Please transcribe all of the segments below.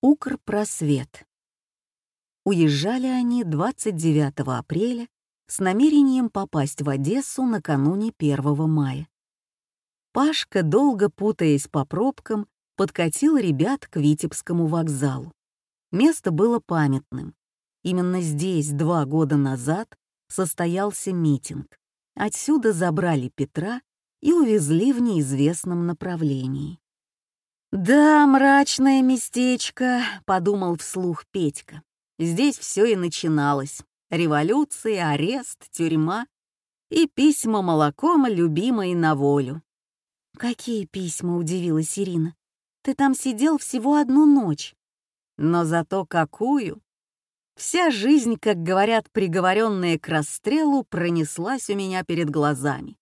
Укрпросвет. Уезжали они 29 апреля с намерением попасть в Одессу накануне 1 мая. Пашка, долго путаясь по пробкам, подкатил ребят к Витебскому вокзалу. Место было памятным. Именно здесь два года назад состоялся митинг. Отсюда забрали Петра и увезли в неизвестном направлении. «Да, мрачное местечко», — подумал вслух Петька. «Здесь все и начиналось. Революция, арест, тюрьма и письма молоком любимой на волю». «Какие письма?» — удивилась Ирина. «Ты там сидел всего одну ночь». «Но зато какую!» Вся жизнь, как говорят приговоренные к расстрелу, пронеслась у меня перед глазами.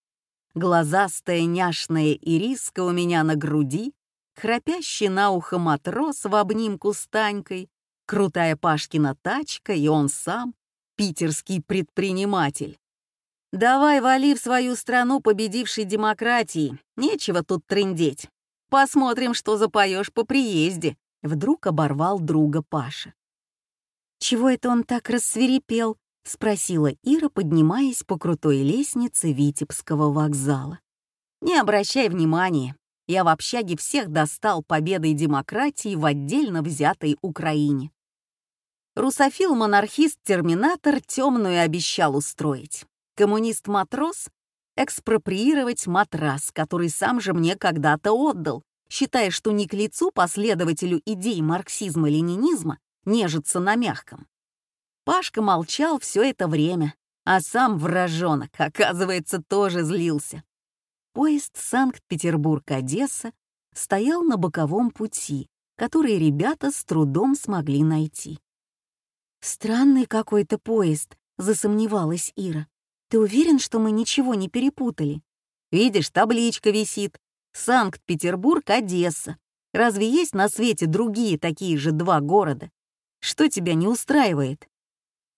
Глазастая няшная ириска у меня на груди, храпящий на ухо матрос в обнимку с Танькой, крутая Пашкина тачка и он сам, питерский предприниматель. Давай вали в свою страну победившей демократии, нечего тут трындеть. Посмотрим, что запоешь по приезде. Вдруг оборвал друга Паша. «Чего это он так рассверепел?» — спросила Ира, поднимаясь по крутой лестнице Витебского вокзала. «Не обращай внимания, я в общаге всех достал победой демократии в отдельно взятой Украине. Русофил-монархист-терминатор темную обещал устроить. Коммунист-матрос — экспроприировать матрас, который сам же мне когда-то отдал, считая, что не к лицу последователю идей марксизма-ленинизма нежиться на мягком. Пашка молчал все это время, а сам вражонок, оказывается, тоже злился. Поезд Санкт-Петербург-Одесса стоял на боковом пути, который ребята с трудом смогли найти. «Странный какой-то поезд», — засомневалась Ира. «Ты уверен, что мы ничего не перепутали?» «Видишь, табличка висит. Санкт-Петербург, Одесса. Разве есть на свете другие такие же два города? Что тебя не устраивает?»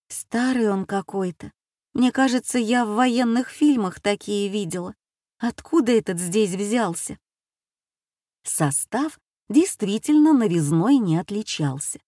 «Старый он какой-то. Мне кажется, я в военных фильмах такие видела. Откуда этот здесь взялся? Состав действительно новизной не отличался.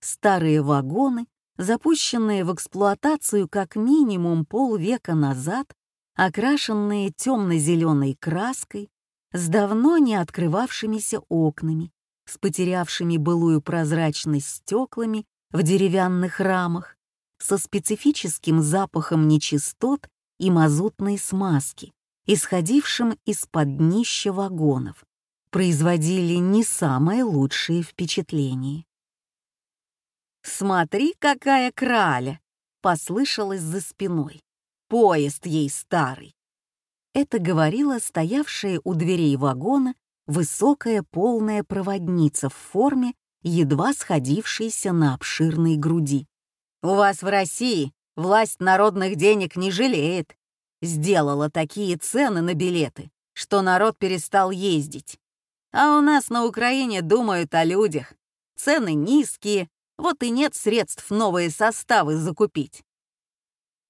Старые вагоны, запущенные в эксплуатацию как минимум полвека назад, окрашенные темно-зеленой краской, с давно не открывавшимися окнами, с потерявшими былую прозрачность стеклами в деревянных рамах, со специфическим запахом нечистот и мазутной смазки, исходившим из-под днища вагонов, производили не самые лучшие впечатления. «Смотри, какая краля!» — послышалось за спиной. «Поезд ей старый!» Это говорила стоявшая у дверей вагона высокая полная проводница в форме, едва сходившейся на обширной груди. «У вас в России власть народных денег не жалеет сделала такие цены на билеты, что народ перестал ездить. А у нас на Украине думают о людях. Цены низкие, вот и нет средств новые составы закупить.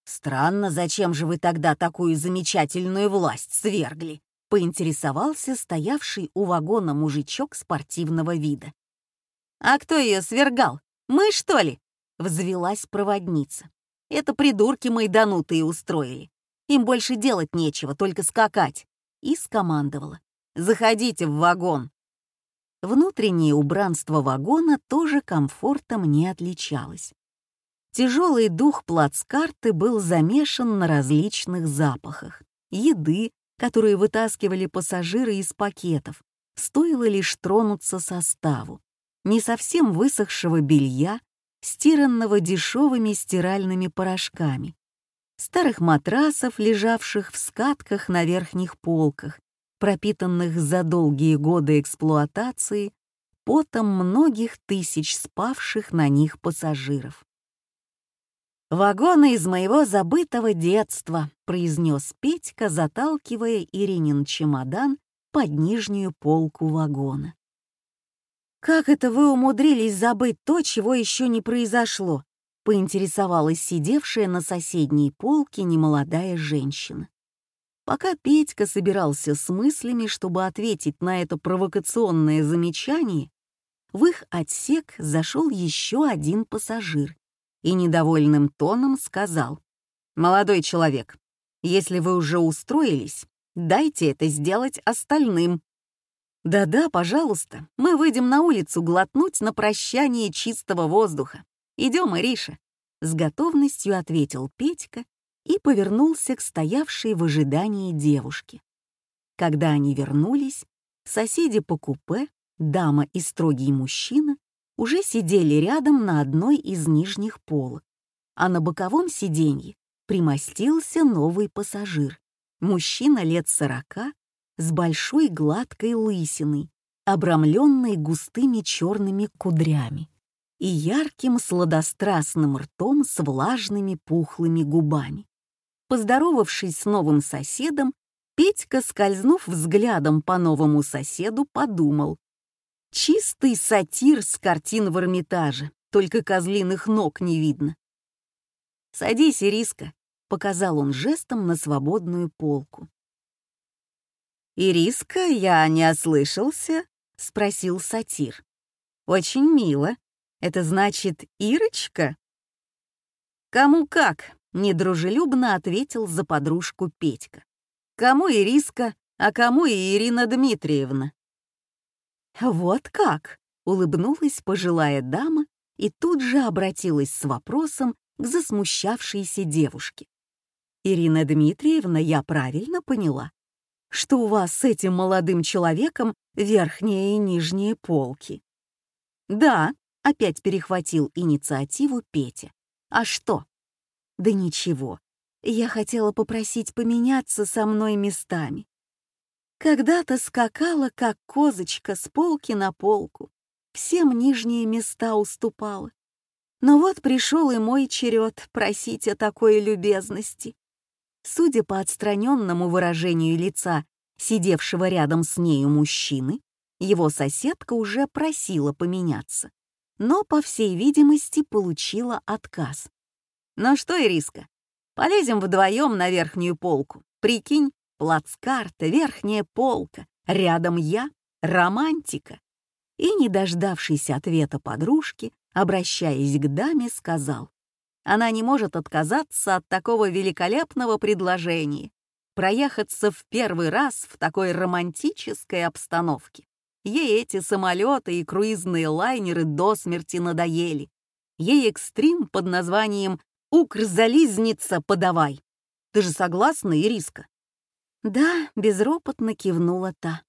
Странно, зачем же вы тогда такую замечательную власть свергли? Поинтересовался стоявший у вагона мужичок спортивного вида. «А кто ее свергал? Мы, что ли?» — взвелась проводница. «Это придурки майданутые устроили. Им больше делать нечего, только скакать. И скомандовала. «Заходите в вагон». Внутреннее убранство вагона тоже комфортом не отличалось. Тяжелый дух плацкарты был замешан на различных запахах. Еды, которые вытаскивали пассажиры из пакетов, стоило лишь тронуться составу. Не совсем высохшего белья, стиранного дешевыми стиральными порошками, старых матрасов, лежавших в скатках на верхних полках, пропитанных за долгие годы эксплуатации потом многих тысяч спавших на них пассажиров. «Вагоны из моего забытого детства», — произнес Петька, заталкивая Иринин чемодан под нижнюю полку вагона. «Как это вы умудрились забыть то, чего еще не произошло?» Поинтересовалась сидевшая на соседней полке немолодая женщина. Пока Петька собирался с мыслями, чтобы ответить на это провокационное замечание, в их отсек зашел еще один пассажир и недовольным тоном сказал, «Молодой человек, если вы уже устроились, дайте это сделать остальным». «Да-да, пожалуйста, мы выйдем на улицу глотнуть на прощание чистого воздуха. Идем, Ириша», — с готовностью ответил Петька и повернулся к стоявшей в ожидании девушке. Когда они вернулись, соседи по купе, дама и строгий мужчина, уже сидели рядом на одной из нижних полок, а на боковом сиденье примостился новый пассажир, мужчина лет сорока с большой гладкой лысиной, обрамленной густыми черными кудрями и ярким сладострастным ртом с влажными пухлыми губами. Поздоровавшись с новым соседом, Петька, скользнув взглядом по новому соседу, подумал. Чистый сатир с картин в Эрмитаже, только козлиных ног не видно. «Садись, Ириска», — показал он жестом на свободную полку. «Ириска, я не ослышался?» — спросил сатир. «Очень мило. Это значит Ирочка?» «Кому как?» — недружелюбно ответил за подружку Петька. «Кому Ириска, а кому и Ирина Дмитриевна?» «Вот как!» — улыбнулась пожилая дама и тут же обратилась с вопросом к засмущавшейся девушке. «Ирина Дмитриевна, я правильно поняла, что у вас с этим молодым человеком верхние и нижние полки?» «Да», — опять перехватил инициативу Петя. «А что?» «Да ничего. Я хотела попросить поменяться со мной местами. Когда-то скакала, как козочка, с полки на полку. Всем нижние места уступала. Но вот пришел и мой черед просить о такой любезности. Судя по отстраненному выражению лица сидевшего рядом с нею мужчины, его соседка уже просила поменяться, но, по всей видимости, получила отказ. «Ну что, Ириска, полезем вдвоем на верхнюю полку. Прикинь, плацкарта, верхняя полка, рядом я, романтика». И, не дождавшись ответа подружки, обращаясь к даме, сказал, она не может отказаться от такого великолепного предложения проехаться в первый раз в такой романтической обстановке. Ей эти самолеты и круизные лайнеры до смерти надоели. Ей экстрим под названием «Укрзализница подавай». Ты же согласна, Ириска? Да, безропотно кивнула та.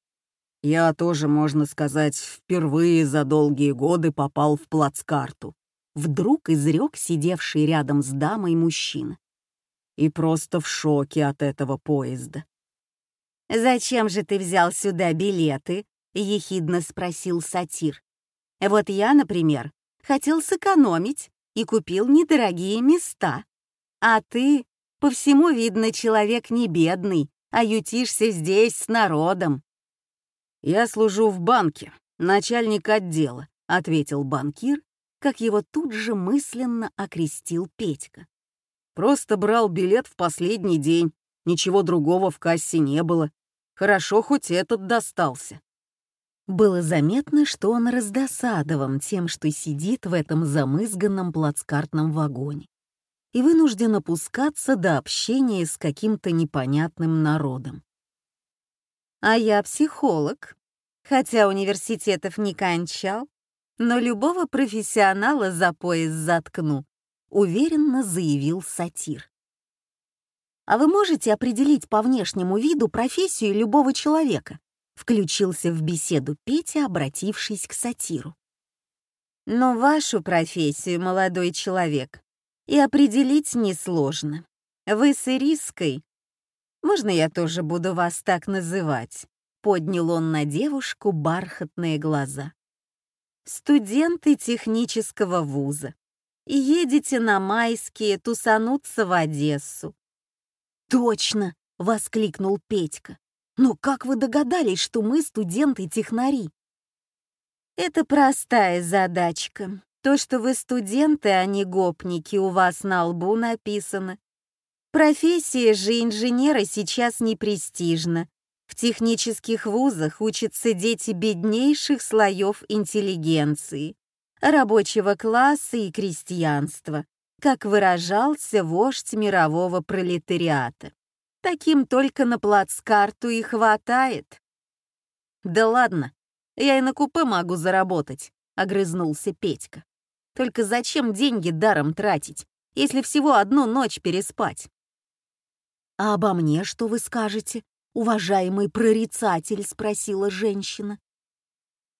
Я тоже, можно сказать, впервые за долгие годы попал в плацкарту. Вдруг изрек сидевший рядом с дамой мужчина. И просто в шоке от этого поезда. «Зачем же ты взял сюда билеты?» — ехидно спросил сатир. «Вот я, например, хотел сэкономить и купил недорогие места. А ты, по всему видно, человек не бедный, а ютишься здесь с народом. «Я служу в банке, начальник отдела», — ответил банкир, как его тут же мысленно окрестил Петька. «Просто брал билет в последний день, ничего другого в кассе не было. Хорошо, хоть этот достался». Было заметно, что он раздосадован тем, что сидит в этом замызганном плацкартном вагоне и вынужден опускаться до общения с каким-то непонятным народом. А я психолог, хотя университетов не кончал, но любого профессионала за пояс заткну, уверенно заявил сатир. А вы можете определить по внешнему виду профессию любого человека? Включился в беседу Петя, обратившись к сатиру. Но вашу профессию, молодой человек, и определить несложно. Вы с Ириской можно я тоже буду вас так называть?» Поднял он на девушку бархатные глаза. «Студенты технического вуза. И едете на майские тусануться в Одессу». «Точно!» — воскликнул Петька. «Но как вы догадались, что мы студенты-технари?» «Это простая задачка. То, что вы студенты, а не гопники, у вас на лбу написано. Профессия же инженера сейчас не престижна. В технических вузах учатся дети беднейших слоев интеллигенции, рабочего класса и крестьянства, как выражался вождь мирового пролетариата. Таким только на плацкарту и хватает. «Да ладно, я и на купе могу заработать», — огрызнулся Петька. «Только зачем деньги даром тратить, если всего одну ночь переспать?» «А обо мне что вы скажете, уважаемый прорицатель?» — спросила женщина.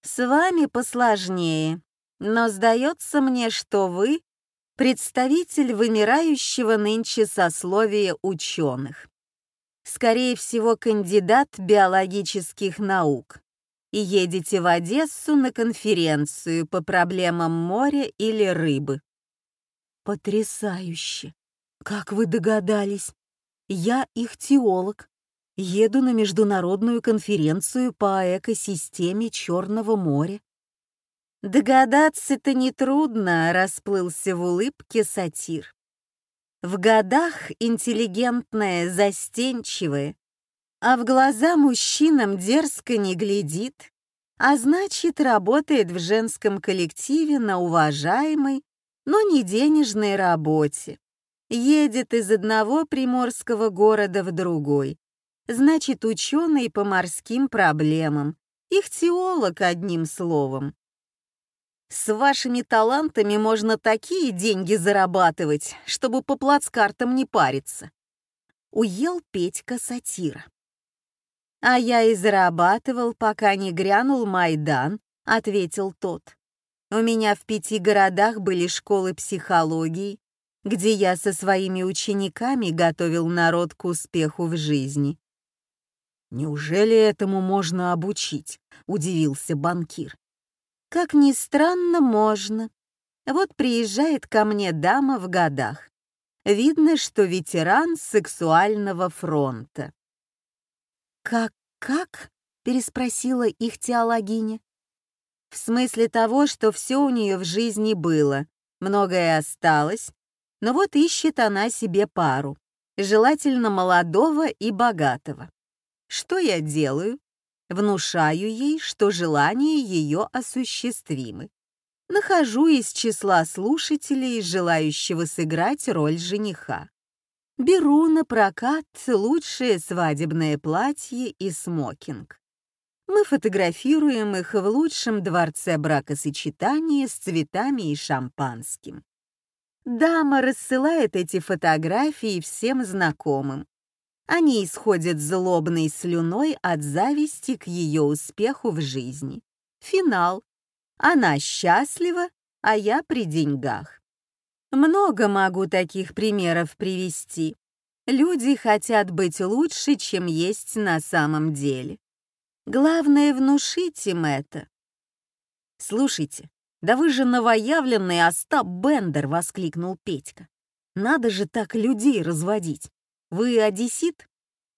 «С вами посложнее, но сдается мне, что вы — представитель вымирающего нынче сословия ученых скорее всего, кандидат биологических наук, и едете в Одессу на конференцию по проблемам моря или рыбы. Потрясающе! Как вы догадались? Я их теолог. Еду на международную конференцию по экосистеме Черного моря. Догадаться-то нетрудно, расплылся в улыбке сатир. В годах интеллигентная, застенчивая, а в глаза мужчинам дерзко не глядит, а значит, работает в женском коллективе на уважаемой, но не денежной работе. Едет из одного приморского города в другой. Значит, ученый по морским проблемам. Их теолог, одним словом. С вашими талантами можно такие деньги зарабатывать, чтобы по плацкартам не париться. Уел Петька сатира. А я и зарабатывал, пока не грянул Майдан, ответил тот. У меня в пяти городах были школы психологии, где я со своими учениками готовил народ к успеху в жизни. «Неужели этому можно обучить?» — удивился банкир. Как ни странно, можно. Вот приезжает ко мне дама в годах. Видно, что ветеран сексуального фронта. «Как-как?» — переспросила их теологиня. «В смысле того, что все у нее в жизни было, многое осталось, но вот ищет она себе пару, желательно молодого и богатого. Что я делаю? Внушаю ей, что желания ее осуществимы. Нахожу из числа слушателей, желающего сыграть роль жениха. Беру на прокат лучшее свадебное платье и смокинг. Мы фотографируем их в лучшем дворце бракосочетания с цветами и шампанским. Дама рассылает эти фотографии всем знакомым, они исходят злобной слюной от зависти к ее успеху в жизни. Финал. Она счастлива, а я при деньгах. Много могу таких примеров привести. Люди хотят быть лучше, чем есть на самом деле. Главное — внушить им это. «Слушайте, да вы же новоявленный Остап Бендер!» — воскликнул Петька. «Надо же так людей разводить. Вы одессит?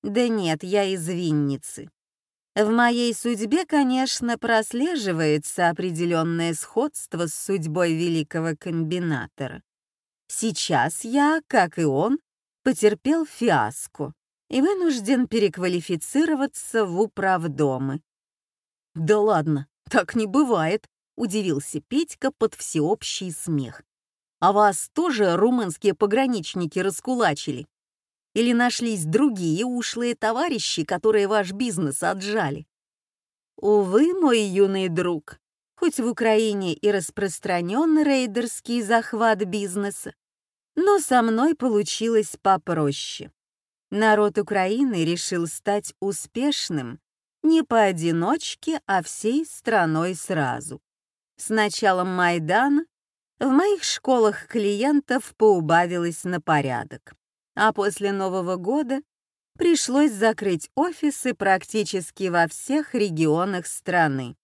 Да нет, я из Винницы. В моей судьбе, конечно, прослеживается определенное сходство с судьбой великого комбинатора. Сейчас я, как и он, потерпел фиаско и вынужден переквалифицироваться в управдомы. «Да ладно, так не бывает», — удивился Петька под всеобщий смех. «А вас тоже румынские пограничники раскулачили?» Или нашлись другие ушлые товарищи, которые ваш бизнес отжали? Увы, мой юный друг, хоть в Украине и распространен рейдерский захват бизнеса, но со мной получилось попроще. Народ Украины решил стать успешным не поодиночке, а всей страной сразу. С началом Майдана в моих школах клиентов поубавилось на порядок а после Нового года пришлось закрыть офисы практически во всех регионах страны.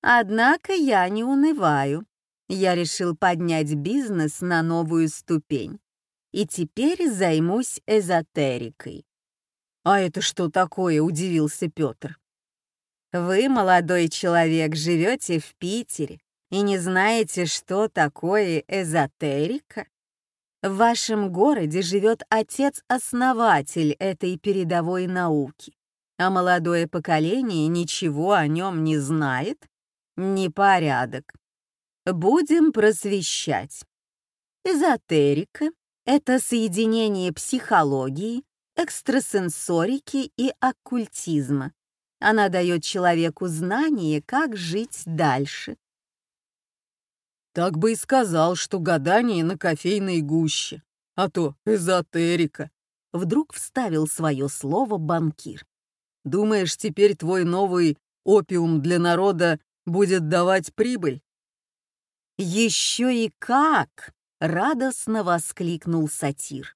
Однако я не унываю. Я решил поднять бизнес на новую ступень. И теперь займусь эзотерикой. «А это что такое?» — удивился Петр. «Вы, молодой человек, живете в Питере и не знаете, что такое эзотерика?» В вашем городе живет отец-основатель этой передовой науки. а молодое поколение ничего о нем не знает? Непорядок. Будем просвещать. Эзотерика — это соединение психологии, экстрасенсорики и оккультизма. Она дает человеку знание, как жить дальше. Так бы и сказал, что гадание на кофейной гуще, а то эзотерика. Вдруг вставил свое слово банкир. Думаешь, теперь твой новый опиум для народа будет давать прибыль? Еще и как! Радостно воскликнул сатир.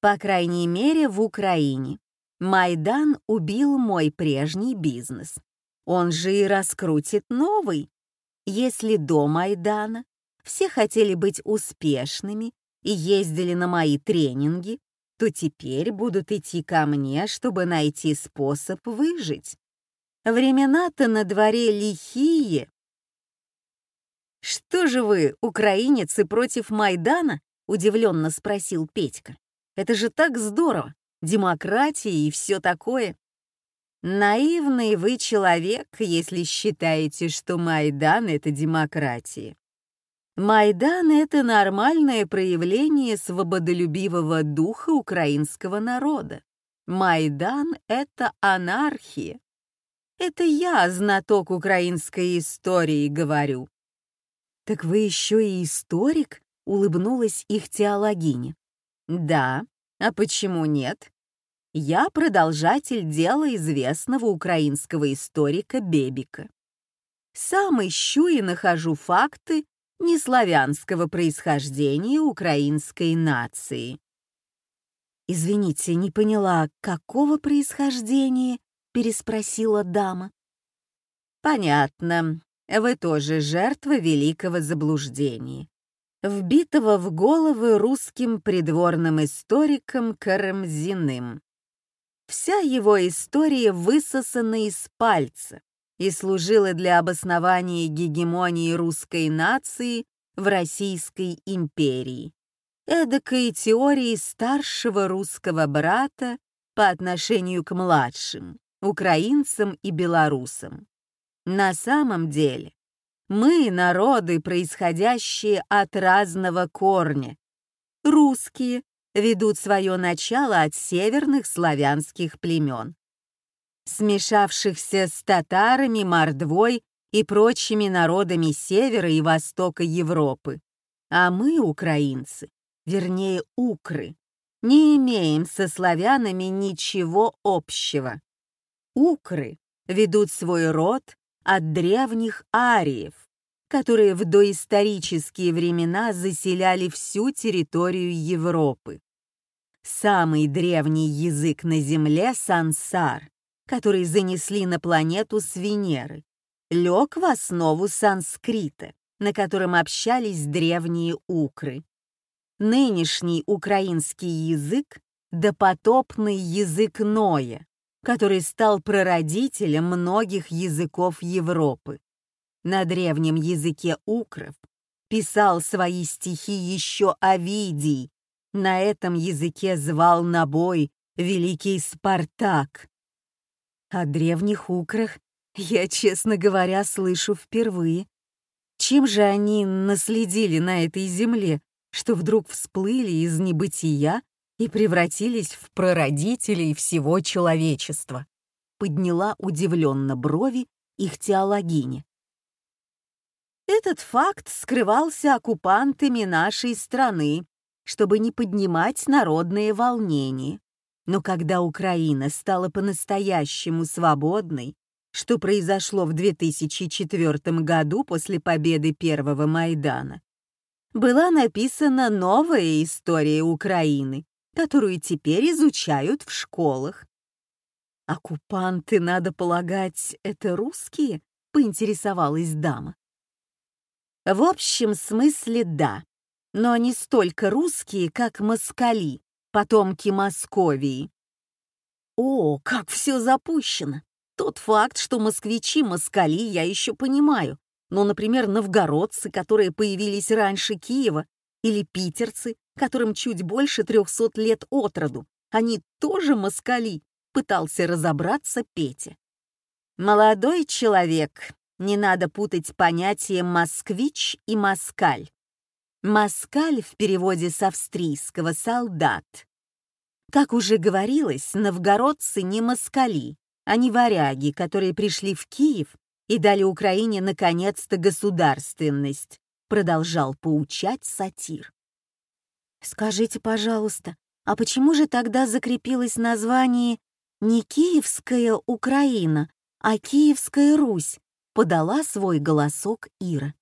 По крайней мере, в Украине. Майдан убил мой прежний бизнес. Он же и раскрутит новый. Если до Майдана все хотели быть успешными и ездили на мои тренинги, то теперь будут идти ко мне, чтобы найти способ выжить. Времена-то на дворе лихие. «Что же вы, украинец, против Майдана?» — удивленно спросил Петька. Это же так здорово! Демократия и все такое. Наивный вы человек, если считаете, что Майдан — это демократия. Майдан — это нормальное проявление свободолюбивого духа украинского народа. Майдан — это анархия. Это я, знаток украинской истории, говорю. «Так вы еще и историк?» — улыбнулась их теологиня. «Да, а почему нет? Я продолжатель дела известного украинского историка Бебика. Сам ищу и нахожу факты неславянского происхождения украинской нации. «Извините, не поняла, какого происхождения?» — переспросила дама. «Понятно. Вы тоже жертва великого заблуждения вбитого в головы русским придворным историком Карамзиным. Вся его история высосана из пальца и служила для обоснования гегемонии русской нации в Российской империи, эдакой теории старшего русского брата по отношению к младшим, украинцам и белорусам. На самом деле, мы — народы, происходящие от разного корня. Русские ведут свое начало от северных славянских племен, смешавшихся с татарами, мордвой и прочими народами севера и востока Европы. А мы, украинцы, вернее, укры, не имеем со славянами ничего общего. Укры ведут свой род от древних ариев, которые в доисторические времена заселяли всю территорию Европы. Самый древний язык на Земле — сансар, который занесли на планету с Венеры, лег в основу санскрита, на котором общались древние укры. Нынешний украинский язык — допотопный язык Ноя, который стал прародителем многих языков Европы. На древнем языке укров писал свои стихи еще Овидий. На этом языке звал на бой великий Спартак. О древних украх я, честно говоря, слышу впервые. Чем же они наследили на этой земле, что вдруг всплыли из небытия и превратились в прародителей всего человечества. Подняла удивленно брови их теологиня. Этот факт скрывался оккупантами нашей страны, чтобы не поднимать народные волнения. Но когда Украина стала по-настоящему свободной, что произошло в 2004 году после победы первого Майдана, была написана новая история Украины, которую теперь изучают в школах. «Оккупанты, надо полагать, это русские?» — поинтересовалась дама. В общем смысле да, но не столько русские, как москали, потомки Московии. О, как все запущено! Тот факт, что москвичи-москали, я еще понимаю, но, например, новгородцы, которые появились раньше Киева, или питерцы, которым чуть больше трехсот лет от роду. Они тоже москали. пытался разобраться Петя. «Молодой человек, не надо путать понятия «москвич» и «москаль». «Москаль» в переводе с австрийского «солдат». Как уже говорилось, новгородцы не москали, а не варяги, которые пришли в Киев и дали Украине наконец-то государственность, продолжал поучать сатир. Скажите, пожалуйста, а почему же тогда закрепилось название не Киевская Украина, а Киевская Русь? Подала свой голосок Ира.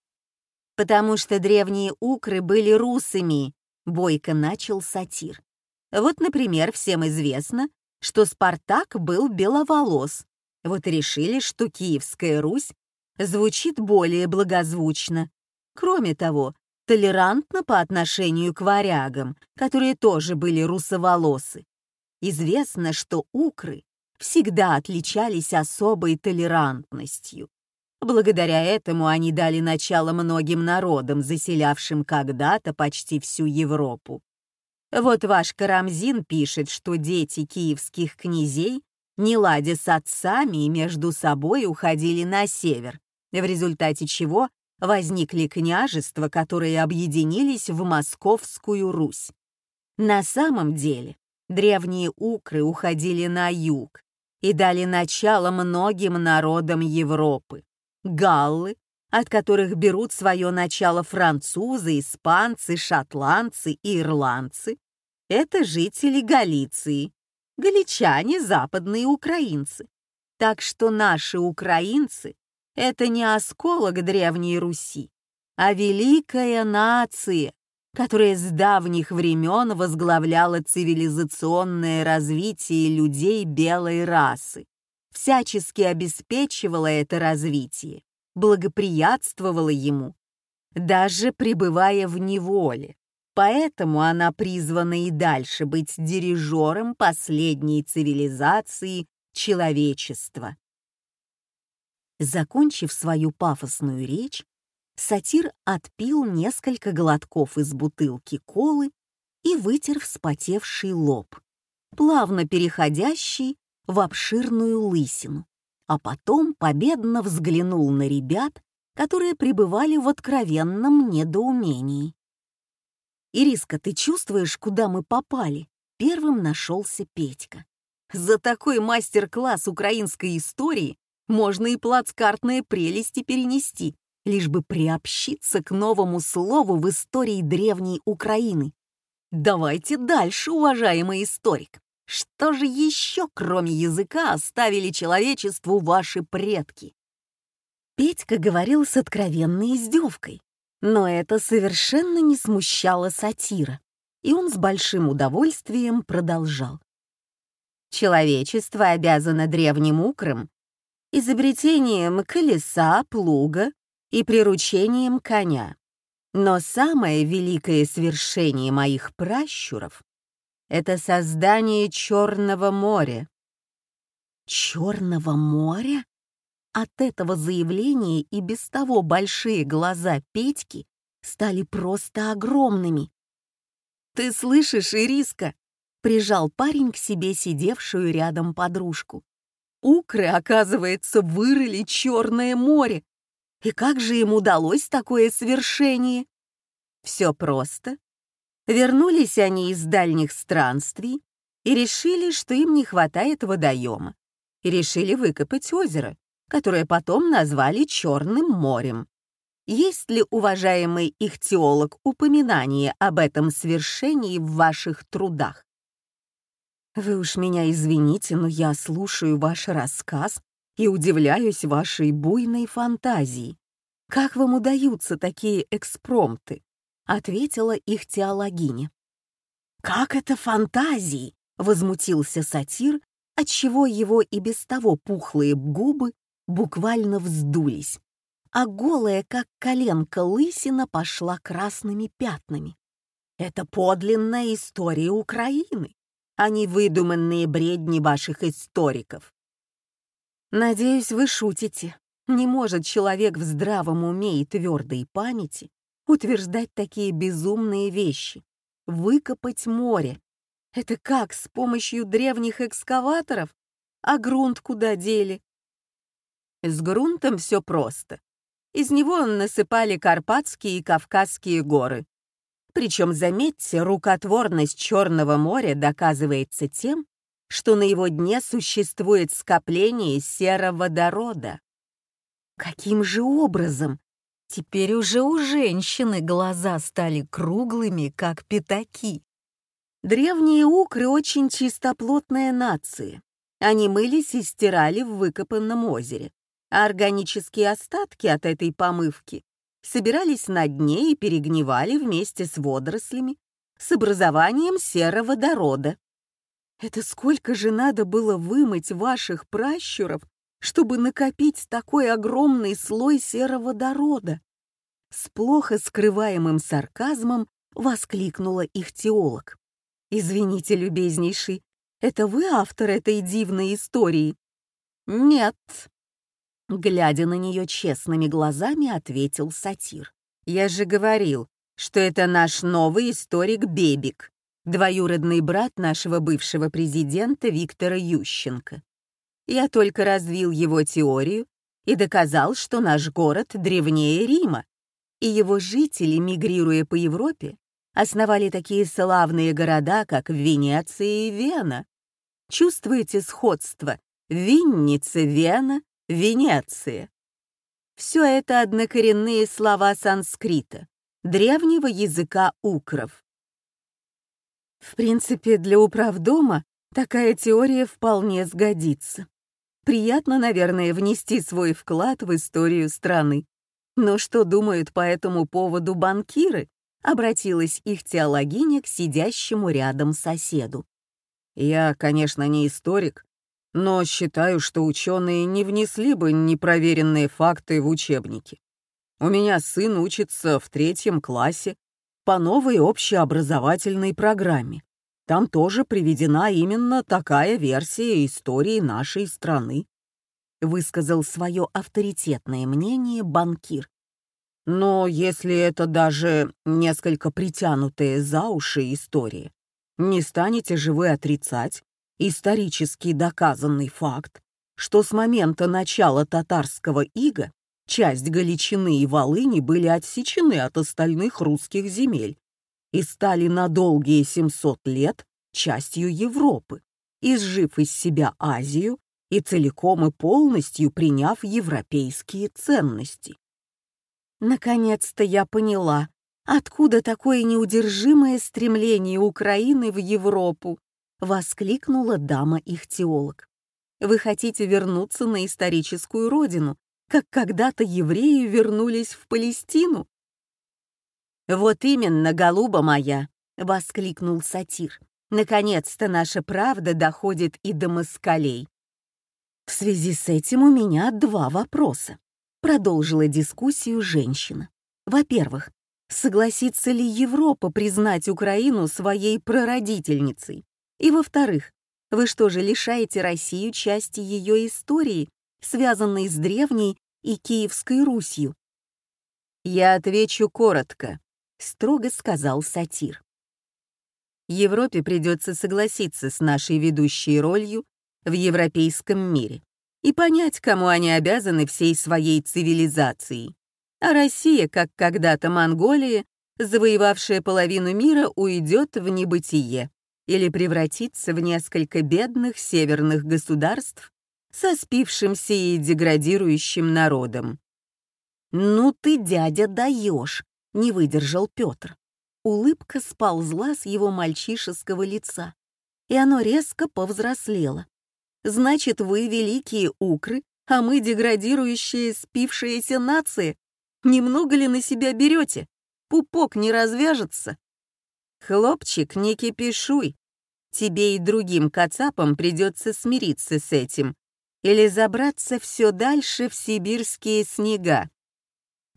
Потому что древние укры были русами, бойко начал сатир. Вот, например, всем известно, что Спартак был беловолос. Вот решили, что Киевская Русь звучит более благозвучно. Кроме того, толерантно по отношению к варягам, которые тоже были русоволосы. Известно, что укры всегда отличались особой толерантностью. Благодаря этому они дали начало многим народам, заселявшим когда-то почти всю Европу. Вот ваш Карамзин пишет, что дети киевских князей, не ладя с отцами, между собой уходили на север, в результате чего возникли княжества, которые объединились в Московскую Русь. На самом деле, древние укры уходили на юг и дали начало многим народам Европы. Галлы, от которых берут свое начало французы, испанцы, шотландцы и ирландцы, это жители Галиции, галичане, западные украинцы. Так что наши украинцы — это не осколок Древней Руси, а великая нация, которая с давних времен возглавляла цивилизационное развитие людей белой расы, всячески обеспечивала это развитие благоприятствовала ему, даже пребывая в неволе. Поэтому она призвана и дальше быть дирижером последней цивилизации человечества. Закончив свою пафосную речь, сатир отпил несколько глотков из бутылки колы и вытер вспотевший лоб, плавно переходящий в обширную лысину а потом победно взглянул на ребят, которые пребывали в откровенном недоумении. «Ириска, ты чувствуешь, куда мы попали?» Первым нашелся Петька. «За такой мастер-класс украинской истории можно и плацкартные прелести перенести, лишь бы приобщиться к новому слову в истории древней Украины. Давайте дальше, уважаемый историк. Что же еще, кроме языка, оставили человечеству ваши предки? Петька говорил с откровенной издевкой, но это совершенно не смущало сатира, и он с большим удовольствием продолжал. Человечество обязано древним украм изобретением колеса, плуга и приручением коня. Но самое великое свершение моих пращуров это создание Черного моря. Черного моря? От этого заявления и без того большие глаза Петьки стали просто огромными. «Ты слышишь, Ириска?» — прижал парень к себе сидевшую рядом подружку. «Укры, оказывается, вырыли Черное море. И как же им удалось такое свершение?» «Все просто Вернулись они из дальних странствий и решили, что им не хватает водоема, и решили выкопать озеро, которое потом назвали Черным морем. Есть ли, уважаемый их теолог, упоминание об этом свершении в ваших трудах? Вы уж меня извините, но я слушаю ваш рассказ и удивляюсь вашей буйной фантазии. Как вам удаются такие экспромты? Ответила их теологиня. «Как это фантазии!» — возмутился сатир, отчего его и без того пухлые губы буквально вздулись, а голая, как коленка лысина, пошла красными пятнами. «Это подлинная история Украины, а не выдуманные бредни ваших историков». «Надеюсь, вы шутите. Не может человек в здравом уме и твердой памяти утверждать такие безумные вещи, выкопать море. Это как, с помощью древних экскаваторов? А грунт куда дели? С грунтом все просто. Из него насыпали Карпатские и Кавказские горы. Причем, заметьте, рукотворность Черного моря доказывается тем, что на его дне существует скопление сероводорода. Каким же образом? Теперь уже у женщины глаза стали круглыми, как пятаки. Древние укры очень чистоплотная нация. Они мылись и стирали в выкопанном озере, а органические остатки от этой помывки собирались на дне и перегнивали вместе с водорослями с образованием сероводорода. Это сколько же надо было вымыть ваших пращуров, чтобы накопить такой огромный слой сероводорода? С плохо скрываемым сарказмом воскликнула их теолог. «Извините, любезнейший, это вы автор этой дивной истории?» «Нет». Глядя на нее честными глазами, ответил сатир. «Я же говорил, что это наш новый историк Бебик, двоюродный брат нашего бывшего президента Виктора Ющенко. Я только развил его теорию и доказал, что наш город древнее Рима, и его жители, мигрируя по Европе, основали такие славные города, как Венеция и Вена. Чувствуете сходство? Винница, Вена, Венеция. Все это однокоренные слова санскрита, древнего языка укров. В принципе, для управдома такая теория вполне сгодится. Приятно, наверное, внести свой вклад в историю страны. Но что думают по этому поводу банкиры? обратилась их теологиня к сидящему рядом соседу. «Я, конечно, не историк, но считаю, что ученые не внесли бы непроверенные факты в учебники. У меня сын учится в третьем классе по новой общеобразовательной программе. Там тоже приведена именно такая версия истории нашей страны», высказал свое авторитетное мнение банкир. Но если это даже несколько притянутые за уши истории, не станете же вы отрицать исторически доказанный факт, что с момента начала татарского ига часть Галичины и Волыни были отсечены от остальных русских земель и стали на долгие 700 лет частью Европы, изжив из себя Азию и целиком и полностью приняв европейские ценности. Наконец-то я поняла, откуда такое неудержимое стремление Украины в Европу, воскликнула дама-ихтеолог. Вы хотите вернуться на историческую родину, как когда-то евреи вернулись в Палестину? Вот именно, голуба моя, воскликнул сатир. Наконец-то наша правда доходит и до москалей. В связи с этим у меня два вопроса. Продолжила дискуссию женщина. Во-первых, согласится ли Европа признать Украину своей прародительницей? И во-вторых, вы что же лишаете Россию части ее истории, связанной с древней и Киевской Русью? Я отвечу коротко, строго сказал сатир. Европе придется согласиться с нашей ведущей ролью в европейском мире и понять, кому они обязаны всей своей цивилизацией. А Россия, как когда-то Монголия, завоевавшая половину мира, уйдет в небытие или превратится в несколько бедных северных государств со спившимся и деградирующим народом. «Ну ты, дядя, даешь!» — не выдержал Петр. Улыбка сползла с его мальчишеского лица, и оно резко повзрослело. Значит, вы великие укры, а мы деградирующие, спившиеся нации. Немного ли на себя берете? Пупок не развяжется. Хлопчик, не кипишуй. Тебе и другим кацапам придется смириться с этим или забраться все дальше в сибирские снега.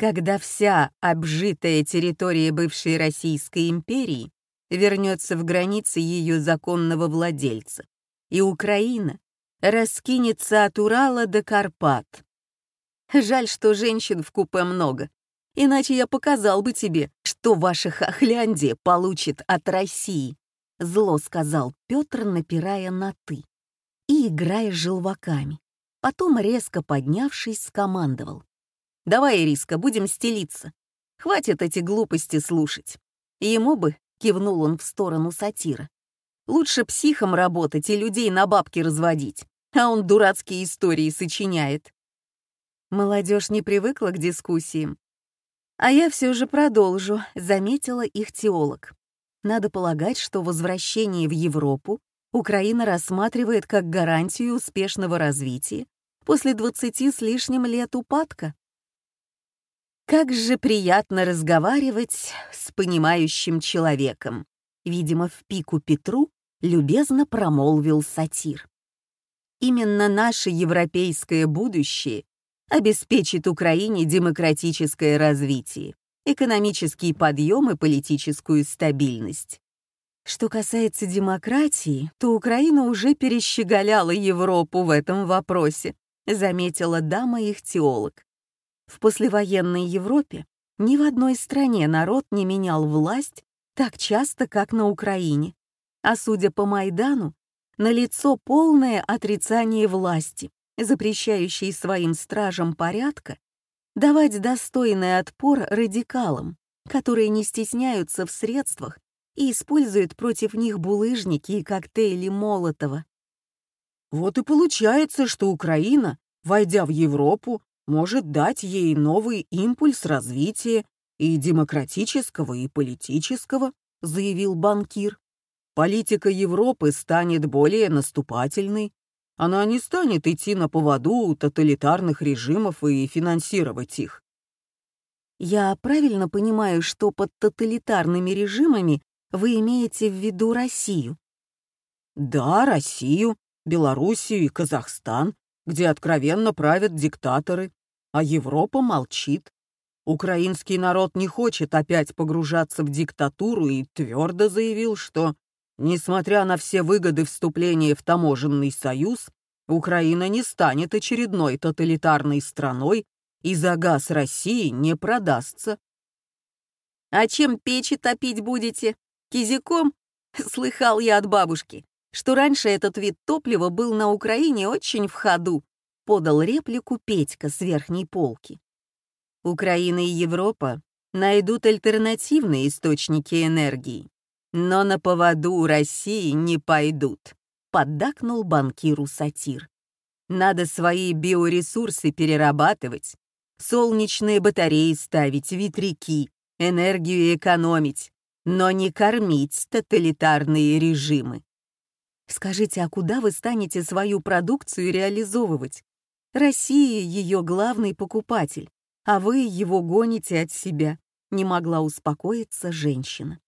Когда вся обжитая территория бывшей Российской империи вернется в границы ее законного владельца, и Украина раскинется от Урала до Карпат. Жаль, что женщин в купе много, иначе я показал бы тебе, что ваша Хохляндия получит от России. зло сказал Петр, напирая на «ты» и играя желваками. Потом, резко поднявшись, скомандовал. «Давай, Ириска, будем стелиться. Хватит эти глупости слушать». Ему бы, кивнул он в сторону сатира, лучше психом работать и людей на бабки разводить, а он дурацкие истории сочиняет. Молодежь не привыкла к дискуссиям. А я все же продолжу, заметила их теолог. Надо полагать, что возвращение в Европу Украина рассматривает как гарантию успешного развития после 20 с лишним лет упадка. Как же приятно разговаривать с понимающим человеком. Видимо, в пику Петру любезно промолвил сатир. Именно наше европейское будущее обеспечит Украине демократическое развитие, экономический подъем и политическую стабильность. Что касается демократии, то Украина уже перещеголяла Европу в этом вопросе, заметила дама их теолог. В послевоенной Европе ни в одной стране народ не менял власть так часто, как на Украине. А судя по Майдану, налицо полное отрицание власти, запрещающей своим стражам порядка давать достойный отпор радикалам, которые не стесняются в средствах и используют против них булыжники и коктейли Молотова. Вот и получается, что Украина, войдя в Европу, может дать ей новый импульс развития и демократического, и политического, заявил банкир. Политика Европы станет более наступательной. Она не станет идти на поводу у тоталитарных режимов и финансировать их. Я правильно понимаю, что под тоталитарными режимами вы имеете в виду Россию? Да, Россию, Белоруссию и Казахстан, где откровенно правят диктаторы, а Европа молчит. Украинский народ не хочет опять погружаться в диктатуру и твердо заявил, что, несмотря на все выгоды вступления в таможенный союз, Украина не станет очередной тоталитарной страной и за газ России не продастся. «А чем печи топить будете? Кизиком?» Слыхал я от бабушки, что раньше этот вид топлива был на Украине очень в ходу, подал реплику Петька с верхней полки. Украина и Европа найдут альтернативные источники энергии, но на поводу России не пойдут, поддакнул банкиру сатир. Надо свои биоресурсы перерабатывать, солнечные батареи ставить, ветряки, энергию экономить, но не кормить тоталитарные режимы. Скажите, а куда вы станете свою продукцию реализовывать? Россия — ее главный покупатель, а вы его гоните от себя», — не могла успокоиться женщина.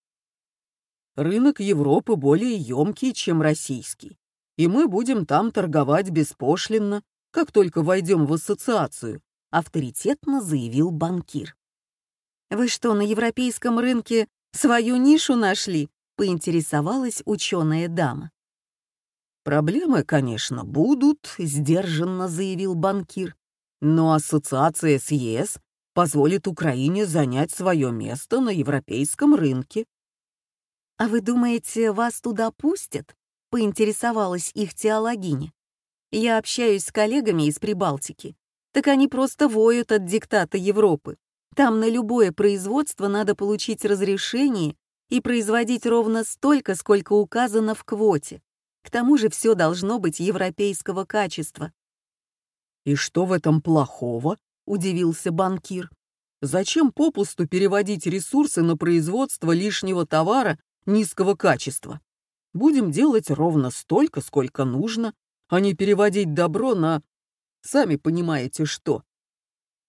«Рынок Европы более емкий, чем российский, и мы будем там торговать беспошлинно, как только войдем в ассоциацию», — авторитетно заявил банкир. «Вы что, на европейском рынке свою нишу нашли?» — поинтересовалась ученая дама. «Проблемы, конечно, будут», — сдержанно заявил банкир. «Но ассоциация с ЕС позволит Украине занять свое место на европейском рынке». «А вы думаете, вас туда пустят?» — поинтересовалась их теологиня. «Я общаюсь с коллегами из Прибалтики. Так они просто воют от диктата Европы. Там на любое производство надо получить разрешение и производить ровно столько, сколько указано в квоте. К тому же все должно быть европейского качества. «И что в этом плохого?» — удивился банкир. «Зачем попусту переводить ресурсы на производство лишнего товара низкого качества? Будем делать ровно столько, сколько нужно, а не переводить добро на... Сами понимаете что».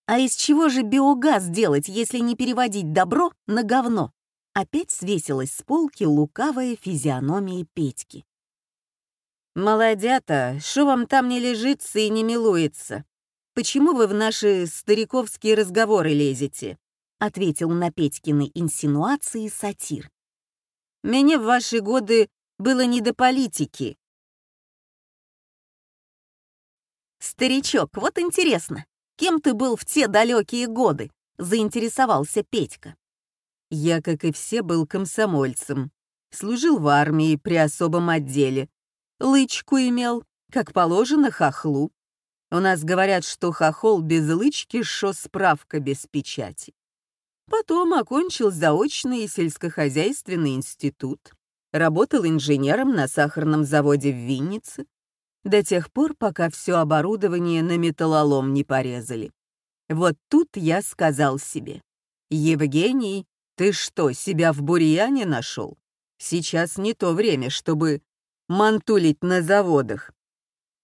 «А из чего же биогаз делать, если не переводить добро на говно?» Опять свесилась с полки лукавая физиономия Петьки. «Молодята, что вам там не лежится и не милуется? Почему вы в наши стариковские разговоры лезете?» — ответил на Петькины инсинуации сатир. «Мне в ваши годы было не до политики». «Старичок, вот интересно, кем ты был в те далекие годы?» — заинтересовался Петька. «Я, как и все, был комсомольцем. Служил в армии при особом отделе. Лычку имел, как положено, хохлу. У нас говорят, что хохол без лычки, шо справка без печати. Потом окончил заочный сельскохозяйственный институт. Работал инженером на сахарном заводе в Виннице. До тех пор, пока все оборудование на металлолом не порезали. Вот тут я сказал себе, «Евгений, ты что, себя в бурьяне нашел? Сейчас не то время, чтобы мантулить на заводах».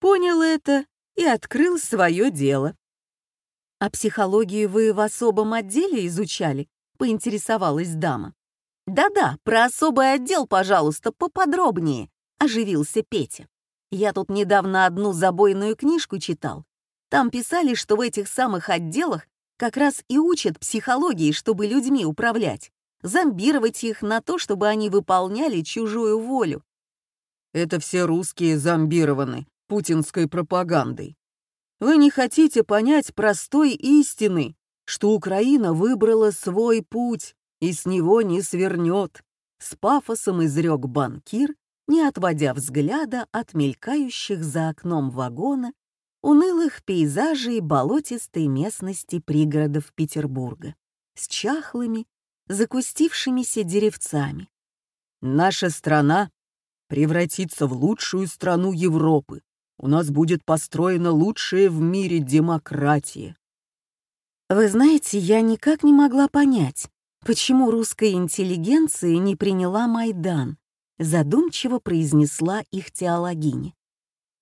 Понял это и открыл свое дело. «А психологию вы в особом отделе изучали?» — поинтересовалась дама. «Да-да, про особый отдел, пожалуйста, поподробнее», — оживился Петя. «Я тут недавно одну забойную книжку читал. Там писали, что в этих самых отделах как раз и учат психологии, чтобы людьми управлять, зомбировать их на то, чтобы они выполняли чужую волю». «Это все русские зомбированы путинской пропагандой», вы не хотите понять простой истины, что Украина выбрала свой путь и с него не свернет. С пафосом изрек банкир, не отводя взгляда от мелькающих за окном вагона унылых пейзажей болотистой местности пригородов Петербурга с чахлыми, закустившимися деревцами. Наша страна превратится в лучшую страну Европы, у нас будет построена лучшая в мире демократия. Вы знаете, я никак не могла понять, почему русская интеллигенция не приняла Майдан, задумчиво произнесла их теологиня.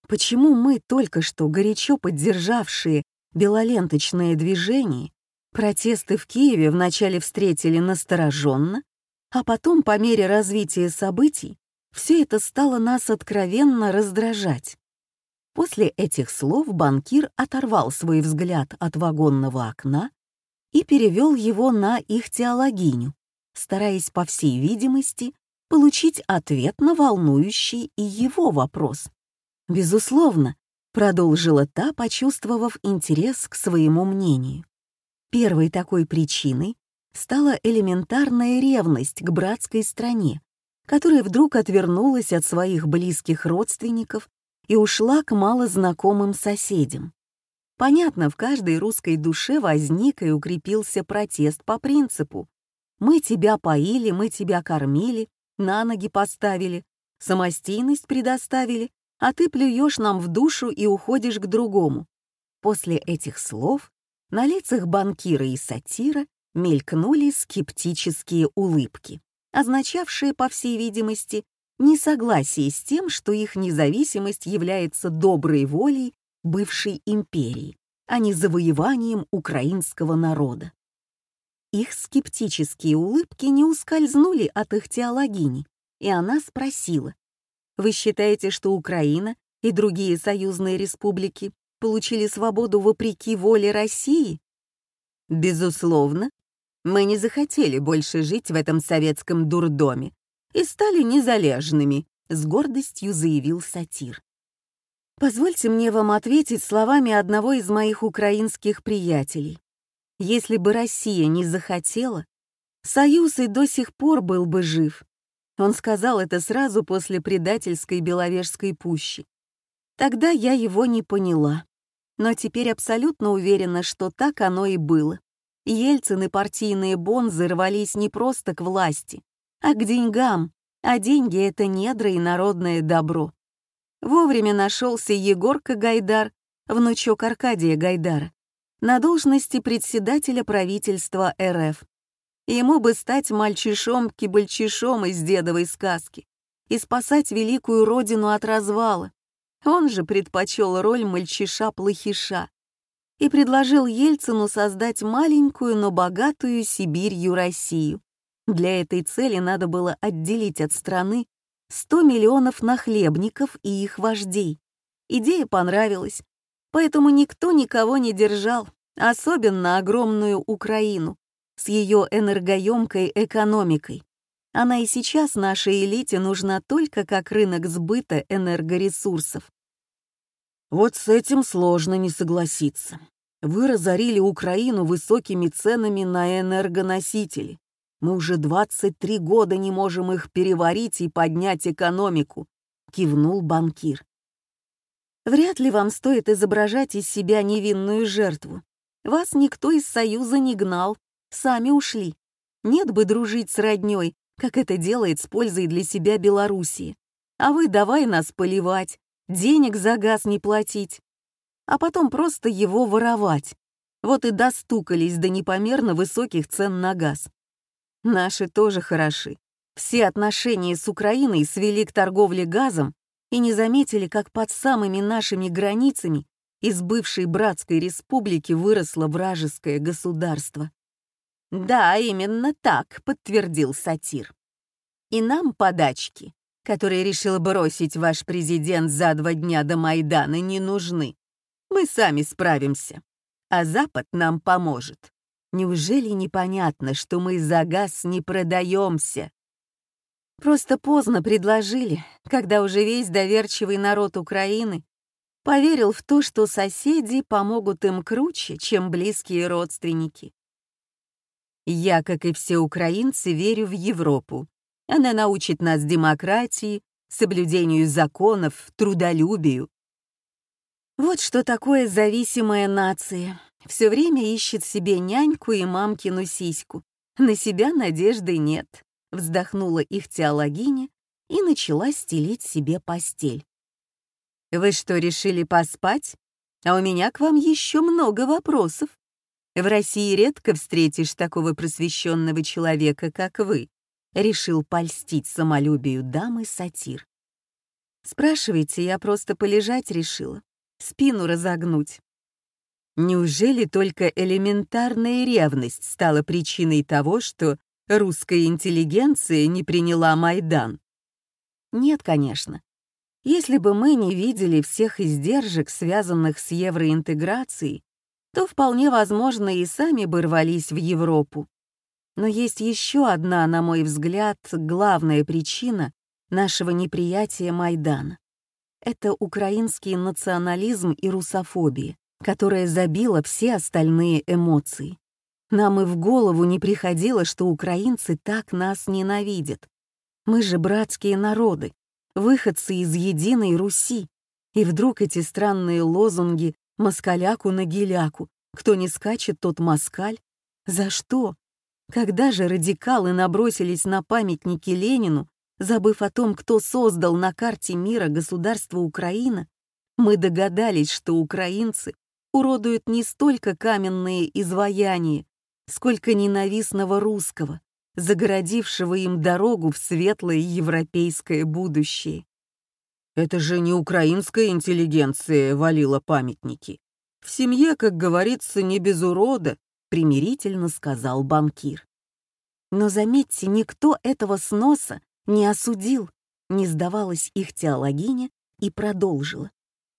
Почему мы, только что горячо поддержавшие белоленточное движение, протесты в Киеве вначале встретили настороженно, а потом, по мере развития событий, все это стало нас откровенно раздражать. После этих слов банкир оторвал свой взгляд от вагонного окна и перевел его на их теологиню, стараясь, по всей видимости, получить ответ на волнующий и его вопрос. «Безусловно», — продолжила та, почувствовав интерес к своему мнению. Первой такой причиной стала элементарная ревность к братской стране, которая вдруг отвернулась от своих близких родственников и ушла к малознакомым соседям. Понятно, в каждой русской душе возник и укрепился протест по принципу «Мы тебя поили, мы тебя кормили, на ноги поставили, самостийность предоставили, а ты плюешь нам в душу и уходишь к другому». После этих слов на лицах банкира и сатира мелькнули скептические улыбки, означавшие, по всей видимости, несогласие с тем, что их независимость является доброй волей бывшей империи, а не завоеванием украинского народа. Их скептические улыбки не ускользнули от их теологини, и она спросила, «Вы считаете, что Украина и другие союзные республики получили свободу вопреки воле России?» «Безусловно. Мы не захотели больше жить в этом советском дурдоме, и стали незалежными», — с гордостью заявил сатир. «Позвольте мне вам ответить словами одного из моих украинских приятелей. Если бы Россия не захотела, Союз и до сих пор был бы жив. Он сказал это сразу после предательской Беловежской пущи. Тогда я его не поняла. Но теперь абсолютно уверена, что так оно и было. Ельцин и партийные бонзы рвались не просто к власти, а к деньгам, а деньги — это недра и народное добро. Вовремя нашелся Егорка Гайдар, внучок Аркадия Гайдара, на должности председателя правительства РФ. Ему бы стать мальчишом-кибальчишом из дедовой сказки и спасать великую родину от развала. Он же предпочел роль мальчиша-плохиша и предложил Ельцину создать маленькую, но богатую Сибирью Россию. Для этой цели надо было отделить от страны 100 миллионов нахлебников и их вождей. Идея понравилась, поэтому никто никого не держал, особенно огромную Украину с ее энергоемкой экономикой. Она и сейчас нашей элите нужна только как рынок сбыта энергоресурсов. Вот с этим сложно не согласиться. Вы разорили Украину высокими ценами на энергоносители Мы уже 23 года не можем их переварить и поднять экономику», — кивнул банкир. «Вряд ли вам стоит изображать из себя невинную жертву. Вас никто из Союза не гнал, сами ушли. Нет бы дружить с роднёй, как это делает с пользой для себя Белоруссии. А вы давай нас поливать, денег за газ не платить, а потом просто его воровать. Вот и достукались до непомерно высоких цен на газ. Наши тоже хороши. Все отношения с Украиной свели к торговле газом и не заметили, как под самыми нашими границами из бывшей братской республики выросло вражеское государство. «Да, именно так», — подтвердил сатир. «И нам подачки, которые решил бросить ваш президент за два дня до Майдана, не нужны. Мы сами справимся, а Запад нам поможет. Неужели непонятно, что мы за газ не продаемся? Просто поздно предложили, когда уже весь доверчивый народ Украины поверил в то, что соседи помогут им круче, чем близкие родственники. Я, как и все украинцы, верю в Европу. Она научит нас демократии, соблюдению законов, трудолюбию. Вот что такое зависимая нация все время ищет себе няньку и мамкину сиську. На себя надежды нет. Вздохнула их теологиня и начала стелить себе постель. «Вы что, решили поспать? А у меня к вам еще много вопросов. В России редко встретишь такого просвещенного человека, как вы», решил польстить самолюбию дамы сатир. «Спрашивайте, я просто полежать решила, спину разогнуть. Неужели только элементарная ревность стала причиной того, что русская интеллигенция не приняла Майдан? Нет, конечно. Если бы мы не видели всех издержек, связанных с евроинтеграцией, то вполне возможно и сами бы рвались в Европу. Но есть еще одна, на мой взгляд, главная причина нашего неприятия Майдана. Это украинский национализм и русофобия которая забила все остальные эмоции. Нам и в голову не приходило, что украинцы так нас ненавидят. Мы же братские народы, выходцы из единой Руси. И вдруг эти странные лозунги «москаляку на геляку», «кто не скачет, тот москаль». За что? Когда же радикалы набросились на памятники Ленину, забыв о том, кто создал на карте мира государство Украина, мы догадались, что украинцы уродуют не столько каменные изваяния, сколько ненавистного русского, загородившего им дорогу в светлое европейское будущее. Это же не украинская интеллигенция валила памятники. В семье, как говорится, не без урода, примирительно сказал банкир. Но заметьте, никто этого сноса не осудил, не сдавалась их теологиня и продолжила.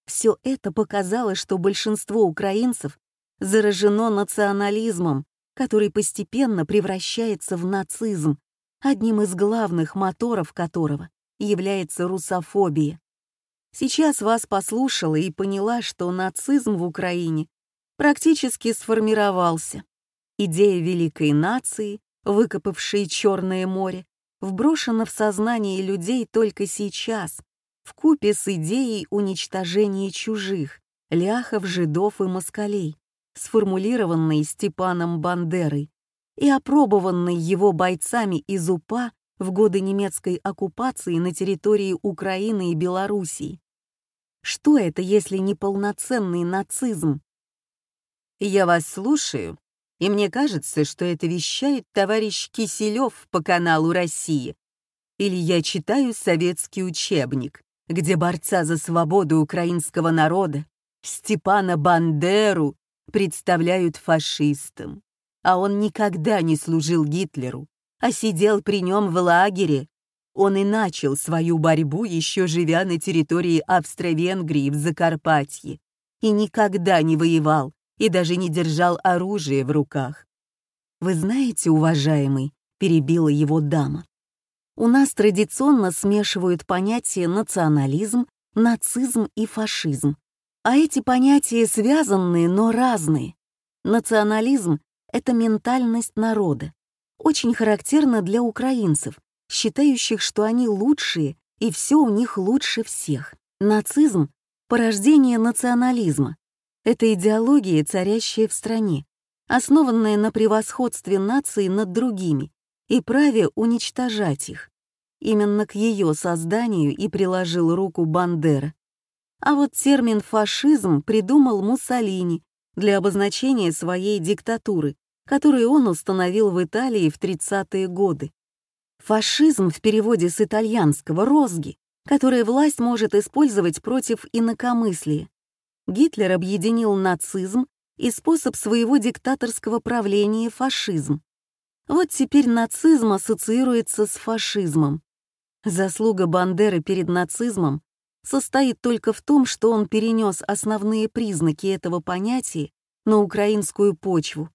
Все это показало, что большинство украинцев заражено национализмом, который постепенно превращается в нацизм, одним из главных моторов которого является русофобия. Сейчас вас послушала и поняла, что нацизм в Украине практически сформировался. Идея великой нации, выкопавшей Черное море, вброшена в сознание людей только сейчас, в купе с идеей уничтожения чужих, ляхов, жидов и москалей, сформулированной Степаном Бандерой и опробованной его бойцами из УПА в годы немецкой оккупации на территории Украины и Белоруссии. Что это, если не полноценный нацизм? Я вас слушаю, и мне кажется, что это вещает товарищ Киселев по каналу «Россия». Или я читаю советский учебник где борца за свободу украинского народа Степана Бандеру представляют фашистом. А он никогда не служил Гитлеру, а сидел при нем в лагере. Он и начал свою борьбу, еще живя на территории Австро-Венгрии в Закарпатье, и никогда не воевал и даже не держал оружие в руках. «Вы знаете, уважаемый», — перебила его дама, у нас традиционно смешивают понятия национализм, нацизм и фашизм. А эти понятия связанные, но разные. Национализм — это ментальность народа. очень характерно для украинцев, считающих, что они лучшие и все у них лучше всех. Нацизм — порождение национализма. Это идеология, царящая в стране, основанная на превосходстве нации над другими и праве уничтожать их. Именно к ее созданию и приложил руку Бандера. А вот термин «фашизм» придумал Муссолини для обозначения своей диктатуры, которую он установил в Италии в 30-е годы. Фашизм в переводе с итальянского «розги», который власть может использовать против инакомыслия. Гитлер объединил нацизм и способ своего диктаторского правления фашизм. Вот теперь нацизм ассоциируется с фашизмом. Заслуга Бандеры перед нацизмом состоит только в том, что он перенес основные признаки этого понятия на украинскую почву.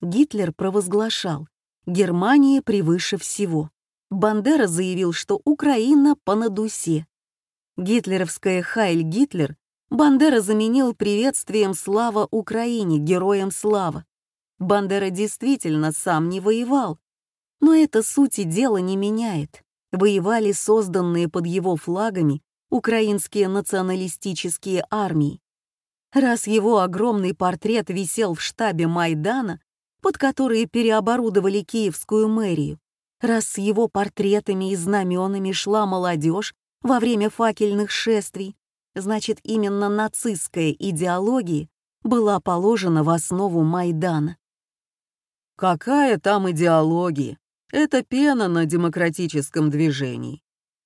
Гитлер провозглашал «Германия превыше всего». Бандера заявил, что Украина по надусе. Гитлеровская «Хайль Гитлер» Бандера заменил приветствием «Слава Украине», «Героям слава». Бандера действительно сам не воевал, но это сути дела не меняет. Воевали созданные под его флагами украинские националистические армии. Раз его огромный портрет висел в штабе Майдана, под который переоборудовали киевскую мэрию, раз с его портретами и знаменами шла молодежь во время факельных шествий, значит, именно нацистская идеология была положена в основу Майдана. Какая там идеология? Это пена на демократическом движении.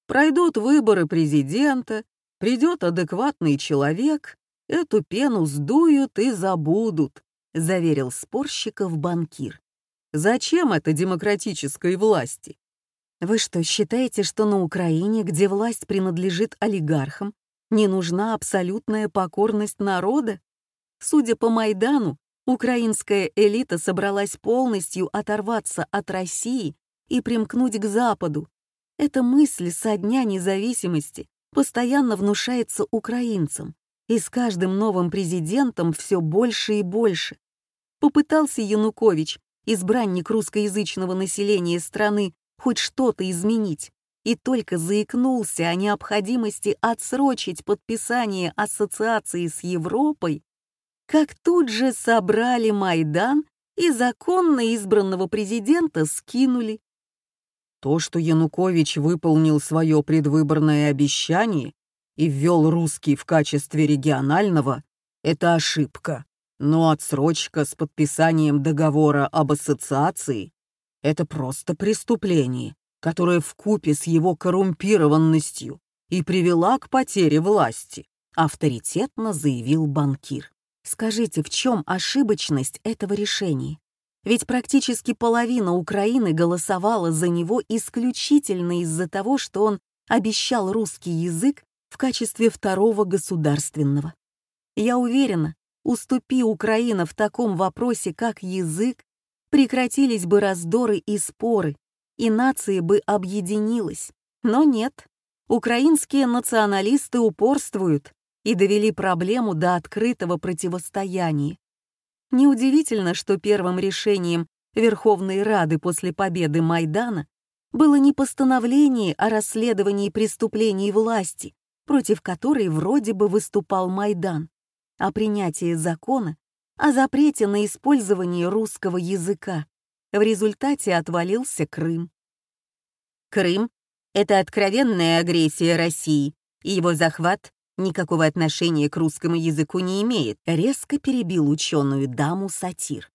Пройдут выборы президента, придет адекватный человек, эту пену сдуют и забудут, заверил спорщиков банкир. Зачем это демократической власти? Вы что, считаете, что на Украине, где власть принадлежит олигархам, не нужна абсолютная покорность народа? Судя по Майдану, украинская элита собралась полностью оторваться от России и примкнуть к Западу, эта мысль со дня независимости постоянно внушается украинцам, и с каждым новым президентом все больше и больше. Попытался Янукович, избранник русскоязычного населения страны, хоть что-то изменить, и только заикнулся о необходимости отсрочить подписание ассоциации с Европой, как тут же собрали Майдан и законно избранного президента скинули. То, что Янукович выполнил свое предвыборное обещание и ввел русский в качестве регионального, это ошибка. Но отсрочка с подписанием договора об ассоциации — это просто преступление, которое вкупе с его коррумпированностью и привела к потере власти, авторитетно заявил банкир. Скажите, в чем ошибочность этого решения? Ведь практически половина Украины голосовала за него исключительно из-за того, что он обещал русский язык в качестве второго государственного. Я уверена, уступи Украина в таком вопросе, как язык, прекратились бы раздоры и споры, и нация бы объединилась. Но нет, украинские националисты упорствуют и довели проблему до открытого противостояния. Неудивительно, что первым решением Верховной Рады после победы Майдана было не постановление о расследовании преступлений власти, против которой вроде бы выступал Майдан, а принятие закона о запрете на использование русского языка. В результате отвалился Крым. Крым — это откровенная агрессия России, и его захват никакого отношения к русскому языку не имеет, резко перебил ученую даму сатир.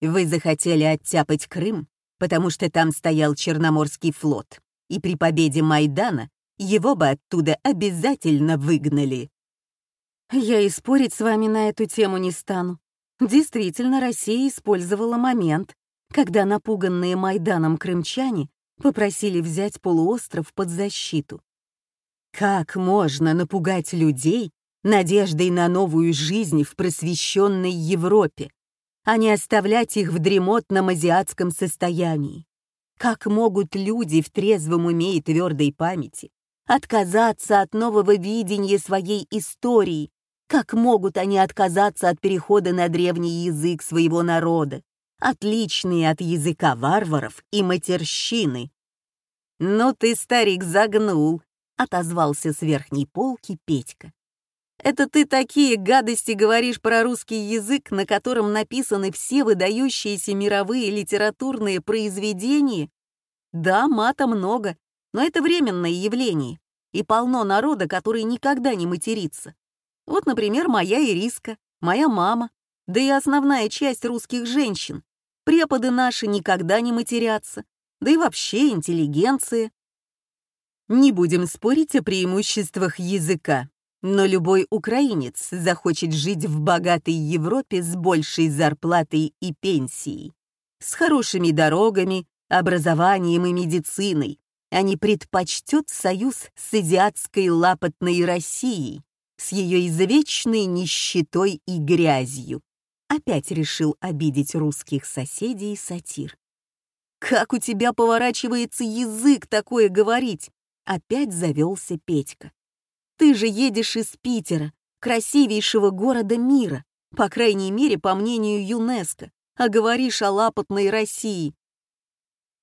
Вы захотели оттяпать Крым, потому что там стоял Черноморский флот, и при победе Майдана его бы оттуда обязательно выгнали. Я и спорить с вами на эту тему не стану. Действительно, Россия использовала момент, когда напуганные Майданом крымчане попросили взять полуостров под защиту. Как можно напугать людей надеждой на новую жизнь в просвещенной Европе, а не оставлять их в дремотном азиатском состоянии? Как могут люди в трезвом уме и твердой памяти отказаться от нового видения своей истории? Как могут они отказаться от перехода на древний язык своего народа, отличные от языка варваров и матерщины. «Ну ты, старик, загнул», — отозвался с верхней полки Петька. «Это ты такие гадости говоришь про русский язык, на котором написаны все выдающиеся мировые литературные произведения? Да, мата много, но это временное явление, и полно народа, который никогда не матерится. Вот, например, моя Ириска, моя мама, да и основная часть русских женщин. Преподы наши никогда не матерятся, да и вообще интеллигенция. Не будем спорить о преимуществах языка, но любой украинец захочет жить в богатой Европе с большей зарплатой и пенсией, с хорошими дорогами, образованием и медициной, а не предпочтет союз с азиатской лапотной Россией, с ее извечной нищетой и грязью. Опять решил обидеть русских соседей сатир. «Как у тебя поворачивается язык такое говорить?» Опять завелся Петька. «Ты же едешь из Питера, красивейшего города мира, по крайней мере, по мнению ЮНЕСКО, а говоришь о лапотной России».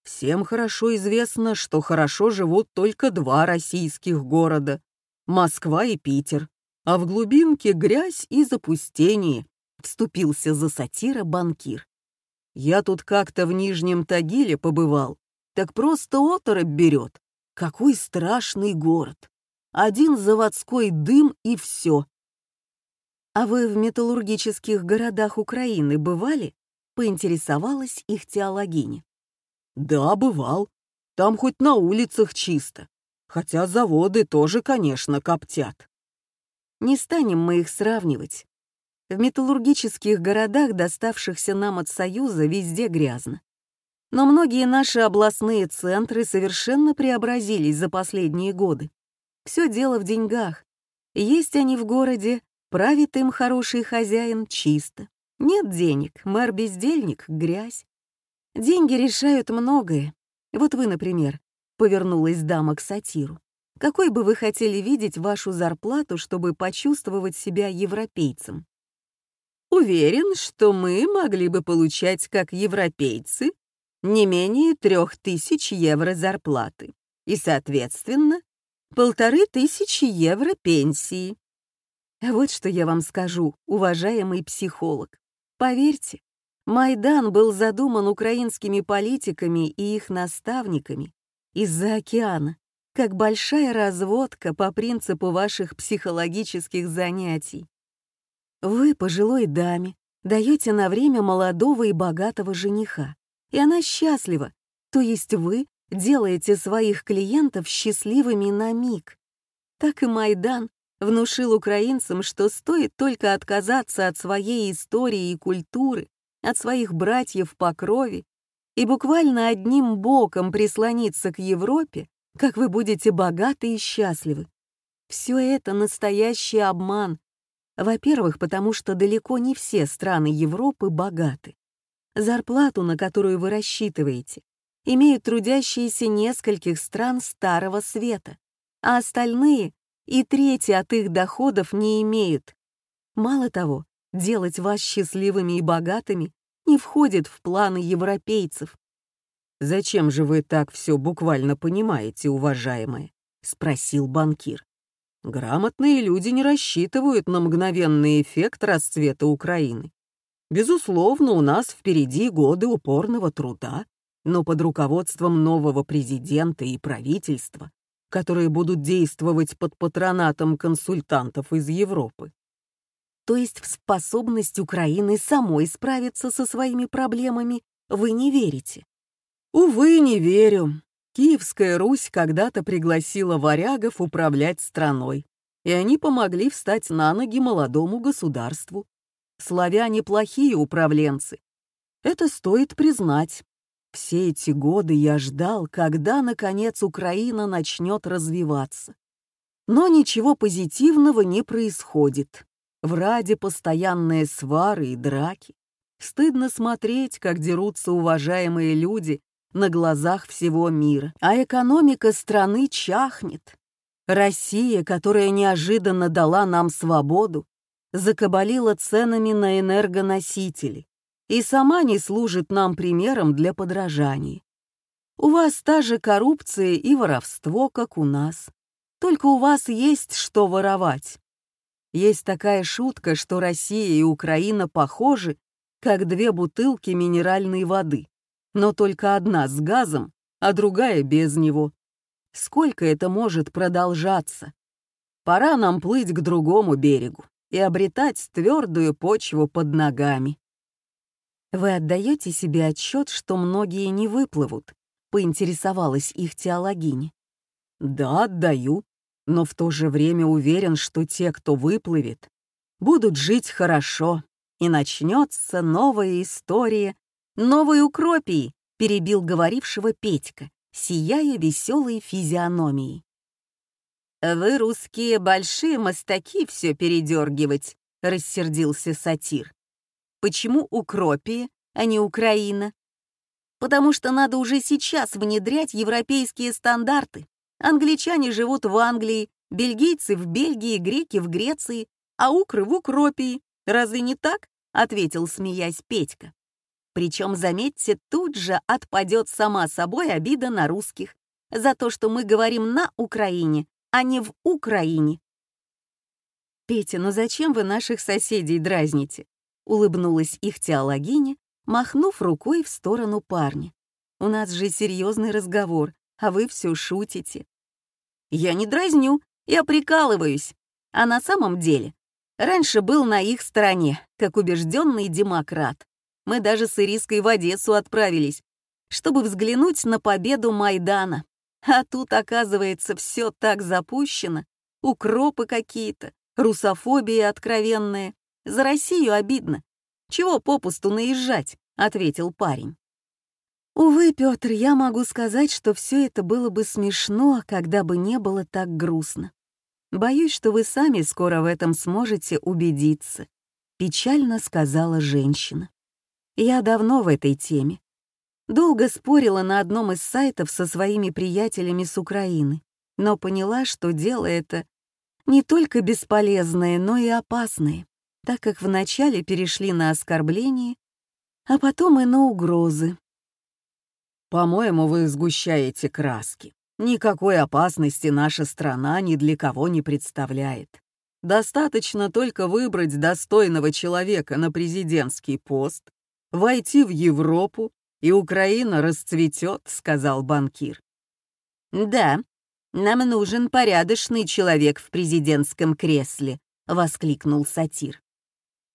Всем хорошо известно, что хорошо живут только два российских города — Москва и Питер, а в глубинке грязь и запустение, вступился за сатира банкир. Я тут как-то в Нижнем Тагиле побывал, так просто оторопь берет. Какой страшный город. Один заводской дым и все. А вы в металлургических городах Украины бывали? Поинтересовалась их теологиня. Да, бывал. Там хоть на улицах чисто. Хотя заводы тоже, конечно, коптят. Не станем мы их сравнивать. В металлургических городах, доставшихся нам от Союза, везде грязно. Но многие наши областные центры совершенно преобразились за последние годы. Все дело в деньгах. Есть они в городе, правит им хороший хозяин чисто. Нет денег, мэр-бездельник — грязь. Деньги решают многое. Вот вы, например, повернулась дама к сатиру. Какой бы вы хотели видеть вашу зарплату, чтобы почувствовать себя европейцем? Уверен, что мы могли бы получать, как европейцы, не менее трех тысяч евро зарплаты и, соответственно, полторы тысячи евро пенсии. Вот что я вам скажу, уважаемый психолог. Поверьте, Майдан был задуман украинскими политиками и их наставниками из-за океана, как большая разводка по принципу ваших психологических занятий. Вы, пожилой даме, даете на время молодого и богатого жениха, и она счастлива, то есть вы делаете своих клиентов счастливыми на миг. Так и Майдан внушил украинцам, что стоит только отказаться от своей истории и культуры, от своих братьев по крови, и буквально одним боком прислониться к Европе, как вы будете богаты и счастливы. Все это настоящий обман. Во-первых, потому что далеко не все страны Европы богаты. Зарплату, на которую вы рассчитываете, имеют трудящиеся нескольких стран Старого Света, а остальные и трети от их доходов не имеют. Мало того, делать вас счастливыми и богатыми не входит в планы европейцев. «Зачем же вы так все буквально понимаете, уважаемые?» — спросил банкир. «Грамотные люди не рассчитывают на мгновенный эффект расцвета Украины. Безусловно, у нас впереди годы упорного труда, но под руководством нового президента и правительства, которые будут действовать под патронатом консультантов из Европы. То есть в способность Украины самой справиться со своими проблемами вы не верите? Увы, не верю. Киевская Русь когда-то пригласила варягов управлять страной, и они помогли встать на ноги молодому государству. Славяне плохие управленцы. Это стоит признать. Все эти годы я ждал, когда, наконец, Украина начнет развиваться. Но ничего позитивного не происходит. В Раде постоянные свары и драки. Стыдно смотреть, как дерутся уважаемые люди на глазах всего мира, а экономика страны чахнет. Россия, которая неожиданно дала нам свободу, закабалила ценами на энергоносители, и сама не служит нам примером для подражания. У вас та же коррупция и воровство, как у нас. Только у вас есть что воровать. Есть такая шутка, что Россия и Украина похожи, как две бутылки минеральной воды, но только одна с газом, а другая без него. Сколько это может продолжаться? Пора нам плыть к другому берегу и обретать твердую почву под ногами. Вы отдаете себе отчет, что многие не выплывут, поинтересовалась их теологиня. Да, отдаю, но в то же время уверен, что те, кто выплывет, будут жить хорошо, и начнется новая история, новой укропии, перебил говорившего Петька, сияя веселой физиономией. «Вы, русские, большие мастаки все передергивать», — рассердился сатир. «Почему укропия, а не Украина?» «Потому что надо уже сейчас внедрять европейские стандарты. Англичане живут в Англии, бельгийцы в Бельгии, греки в Греции, а укры в Укропии. Разве не так?» — ответил, смеясь Петька. Причем, заметьте, тут же отпадет сама собой обида на русских за то, что мы говорим на Украине, а не в Украине. «Петя, ну зачем вы наших соседей дразните?» — улыбнулась их теологиня, махнув рукой в сторону парня. «У нас же серьезный разговор, а вы все шутите». «Я не дразню, я прикалываюсь. А на самом деле, раньше был на их стороне, как убежденный демократ. Мы даже с Ириской в Одессу отправились, чтобы взглянуть на победу Майдана. А тут, оказывается, все так запущено. Укропы какие-то, русофобия откровенная. За Россию обидно. Чего попусту наезжать, ответил парень. Увы, Петр, я могу сказать, что все это было бы смешно, когда бы не было так грустно. Боюсь, что вы сами скоро в этом сможете убедиться, печально сказала женщина. Я давно в этой теме. Долго спорила на одном из сайтов со своими приятелями с Украины, но поняла, что дело это не только бесполезное, но и опасное, так как вначале перешли на оскорбления, а потом и на угрозы. «По-моему, вы сгущаете краски. Никакой опасности наша страна ни для кого не представляет. Достаточно только выбрать достойного человека на президентский пост, войти в Европу и Украина расцветет», — сказал банкир. «Да, нам нужен порядочный человек в президентском кресле», — воскликнул сатир.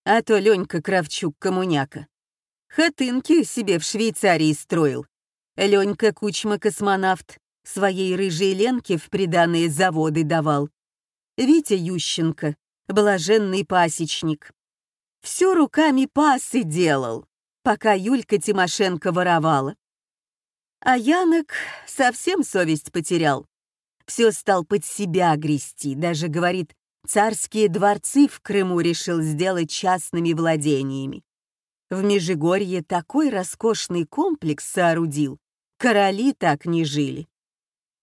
«А то Ленька Кравчук-коммуняка. Хатынки себе в Швейцарии строил. Ленька Кучма-космонавт своей рыжей Ленке в приданные заводы давал. Витя Ющенко, блаженный пасечник. Все руками пасы делал пока Юлька Тимошенко воровала. А Янок совсем совесть потерял. Все стал под себя грести, даже, говорит, царские дворцы в Крыму решил сделать частными владениями. В Межигорье такой роскошный комплекс соорудил, короли так не жили.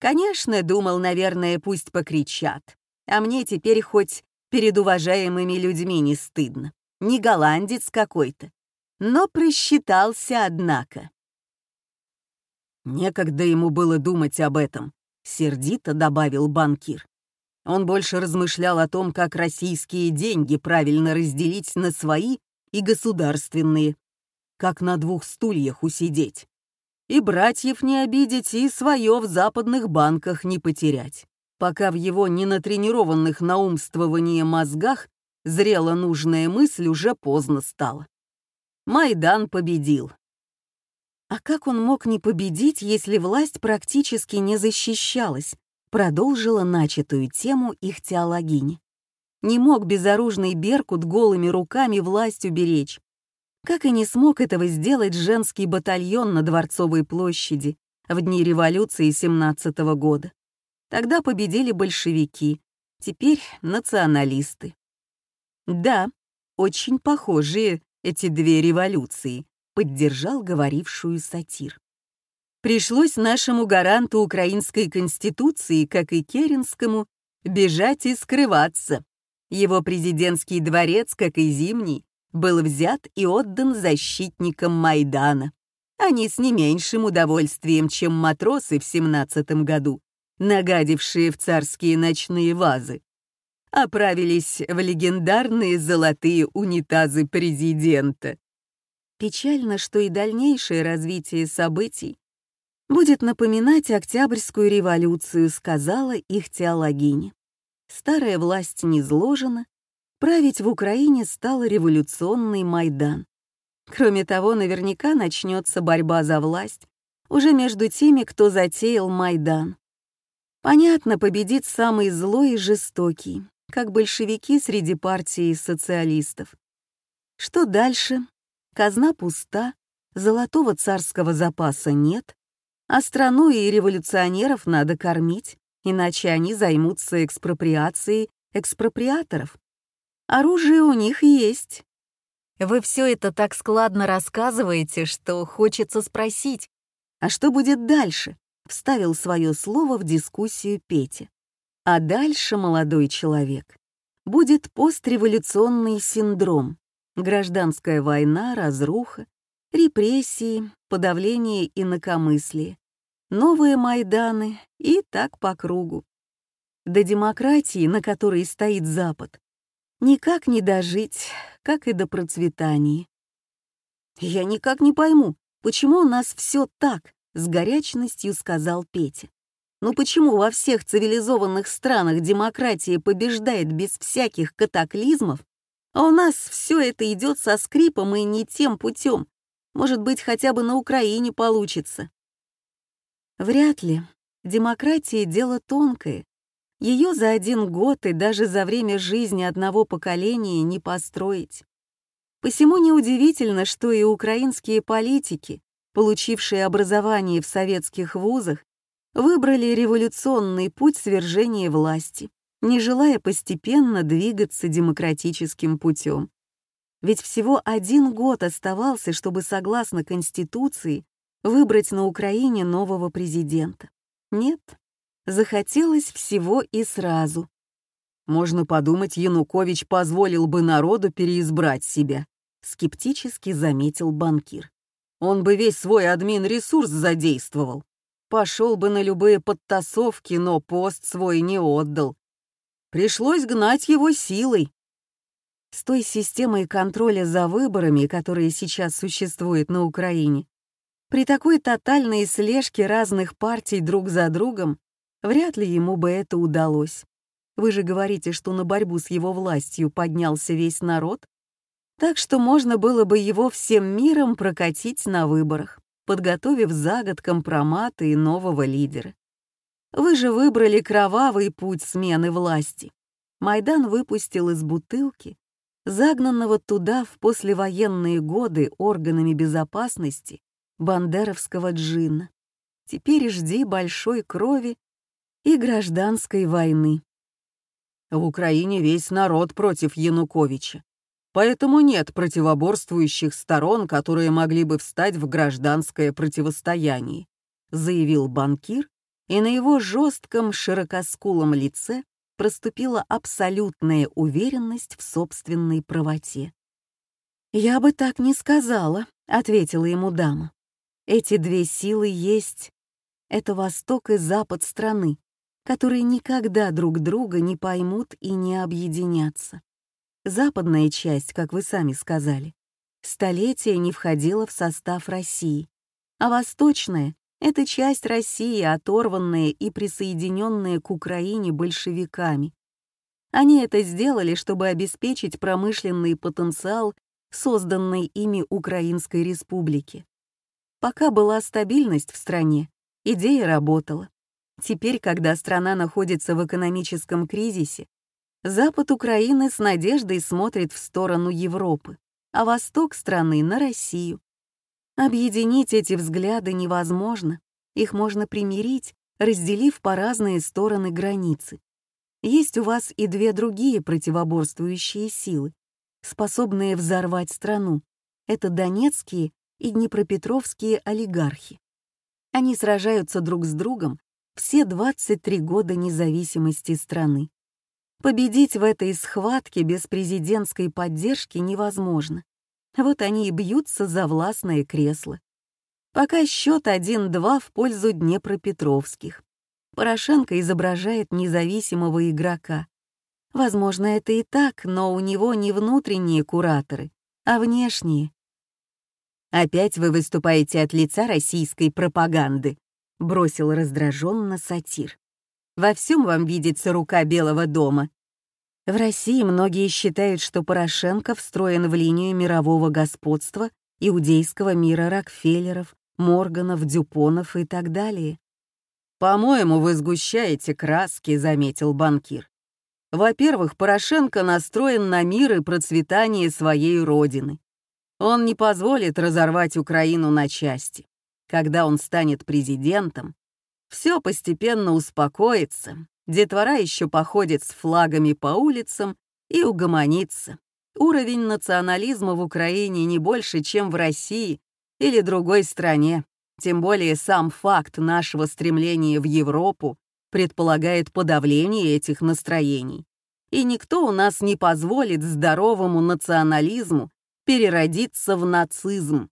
Конечно, думал, наверное, пусть покричат, а мне теперь хоть перед уважаемыми людьми не стыдно. Не голландец какой-то, но просчитался, однако. «Некогда ему было думать об этом», — сердито добавил банкир. Он больше размышлял о том, как российские деньги правильно разделить на свои и государственные, как на двух стульях усидеть. И братьев не обидеть, и свое в западных банках не потерять, пока в его ненатренированных на умствование мозгах зрела нужная мысль уже поздно стало. Майдан победил. А как он мог не победить, если власть практически не защищалась, продолжила начатую тему их теологини. Не мог безоружный Беркут голыми руками власть уберечь. Как и не смог этого сделать женский батальон на Дворцовой площади в дни революции 17 -го года. Тогда победили большевики, теперь националисты. Да, очень похожие эти две революции, поддержал говорившую сатир. Пришлось нашему гаранту украинской конституции, как и Керенскому, бежать и скрываться. Его президентский дворец, как и Зимний, был взят и отдан защитникам Майдана. Они с не меньшим удовольствием, чем матросы в семнадцатом году, нагадившие в царские ночные вазы, оправились в легендарные золотые унитазы президента. Печально, что и дальнейшее развитие событий будет напоминать Октябрьскую революцию, сказала их теологиня. Старая власть низложена, править в Украине стал революционный Майдан. Кроме того, наверняка начнется борьба за власть уже между теми, кто затеял Майдан. Понятно, победит самый злой и жестокий, как большевики среди партии социалистов. Что дальше? Казна пуста, золотого царского запаса нет, а страну и революционеров надо кормить, иначе они займутся экспроприацией экспроприаторов. Оружие у них есть. Вы все это так складно рассказываете, что хочется спросить, а что будет дальше? Вставил свое слово в дискуссию Петя. А дальше, молодой человек, будет постреволюционный синдром, гражданская война, разруха, репрессии, подавление инакомыслия, новые Майданы и так по кругу. До демократии, на которой стоит Запад, никак не дожить, как и до процветания. «Я никак не пойму, почему у нас все так?» — с горячностью сказал Петя. «Ну почему во всех цивилизованных странах демократия побеждает без всяких катаклизмов, а у нас все это идет со скрипом и не тем путем? Может быть, хотя бы на Украине получится?» Вряд ли. Демократия — дело тонкое. Ее за один год и даже за время жизни одного поколения не построить. Посему неудивительно, что и украинские политики, получившие образование в советских вузах, выбрали революционный путь свержения власти, не желая постепенно двигаться демократическим путем. Ведь всего один год оставался, чтобы, согласно Конституции, выбрать на Украине нового президента. Нет, захотелось всего и сразу. Можно подумать, Янукович позволил бы народу переизбрать себя, скептически заметил банкир. Он бы весь свой админ-ресурс задействовал. Пошел бы на любые подтасовки, но пост свой не отдал. Пришлось гнать его силой. С той системой контроля за выборами, которая сейчас существует на Украине, при такой тотальной слежке разных партий друг за другом вряд ли ему бы это удалось. Вы же говорите, что на борьбу с его властью поднялся весь народ, так что можно было бы его всем миром прокатить на выборах, подготовив за год компроматы и нового лидера. Вы же выбрали кровавый путь смены власти. Майдан выпустил из бутылки, загнанного туда в послевоенные годы органами безопасности, бандеровского джина. Теперь жди большой крови и гражданской войны. В Украине весь народ против Януковича. Поэтому нет противоборствующих сторон, которые могли бы встать в гражданское противостояние, заявил банкир, и на его жестком широкоскулом лице проступила абсолютная уверенность в собственной правоте. «Я бы так не сказала», — ответила ему дама. Эти две силы есть. Это восток и запад страны, которые никогда друг друга не поймут и не объединятся. Западная часть, как вы сами сказали, столетия не входила в состав России, а восточная — это часть России, оторванная и присоединенная к Украине большевиками. Они это сделали, чтобы обеспечить промышленный потенциал созданной ими Украинской республики. Пока была стабильность в стране, идея работала. Теперь, когда страна находится в экономическом кризисе, Запад Украины с надеждой смотрит в сторону Европы, а восток страны — на Россию. Объединить эти взгляды невозможно, их можно примирить, разделив по разные стороны границы. Есть у вас и две другие противоборствующие силы, способные взорвать страну. Это донецкие и днепропетровские олигархи. Они сражаются друг с другом все 23 года независимости страны. Победить в этой схватке без президентской поддержки невозможно. Вот они и бьются за властное кресло. Пока счет 1-2 в пользу Днепропетровских. Порошенко изображает независимого игрока. Возможно, это и так, но у него не внутренние кураторы, а внешние. «Опять вы выступаете от лица российской пропаганды», — бросил раздраженно сатир. «Во всем вам видится рука Белого дома». В России многие считают, что Порошенко встроен в линию мирового господства иудейского мира Рокфеллеров, Морганов, Дюпонов и так далее. «По-моему, вы сгущаете краски», — заметил банкир. «Во-первых, Порошенко настроен на мир и процветание своей родины. Он не позволит разорвать Украину на части. Когда он станет президентом, все постепенно успокоится, детвора еще походит с флагами по улицам и угомонится. Уровень национализма в Украине не больше, чем в России или другой стране. Тем более сам факт нашего стремления в Европу предполагает подавление этих настроений. И никто у нас не позволит здоровому национализму переродиться в нацизм.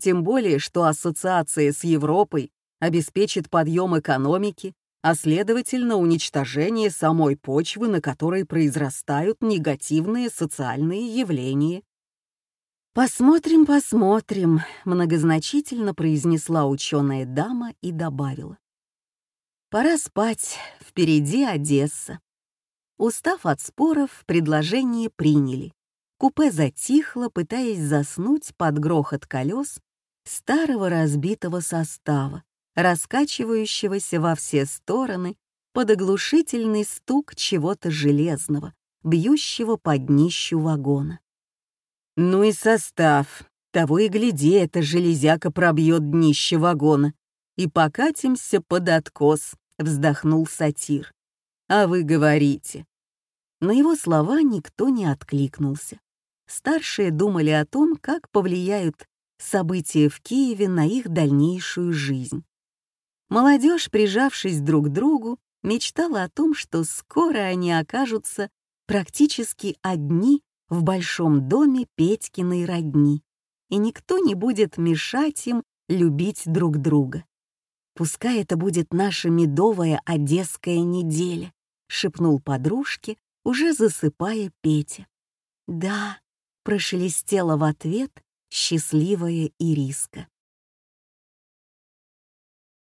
Тем более, что ассоциация с Европой обеспечит подъем экономики, а следовательно уничтожение самой почвы, на которой произрастают негативные социальные явления. «Посмотрим, посмотрим», — многозначительно произнесла ученая дама и добавила. «Пора спать, впереди Одесса». Устав от споров, предложение приняли. Купе затихло, пытаясь заснуть под грохот колес старого разбитого состава, раскачивающегося во все стороны под оглушительный стук чего-то железного, бьющего под днищу вагона. Ну и состав. Того и гляди, эта железяка пробьет днище вагона. И покатимся под откос, вздохнул сатир. А вы говорите. На его слова никто не откликнулся. Старшие думали о том, как повлияют события в Киеве на их дальнейшую жизнь. Молодежь, прижавшись друг к другу, мечтала о том, что скоро они окажутся практически одни в большом доме Петькиной родни, и никто не будет мешать им любить друг друга. «Пускай это будет наша медовая одесская неделя», — шепнул подружке, уже засыпая Петя. «Да», — прошелестела в ответ счастливая Ириска.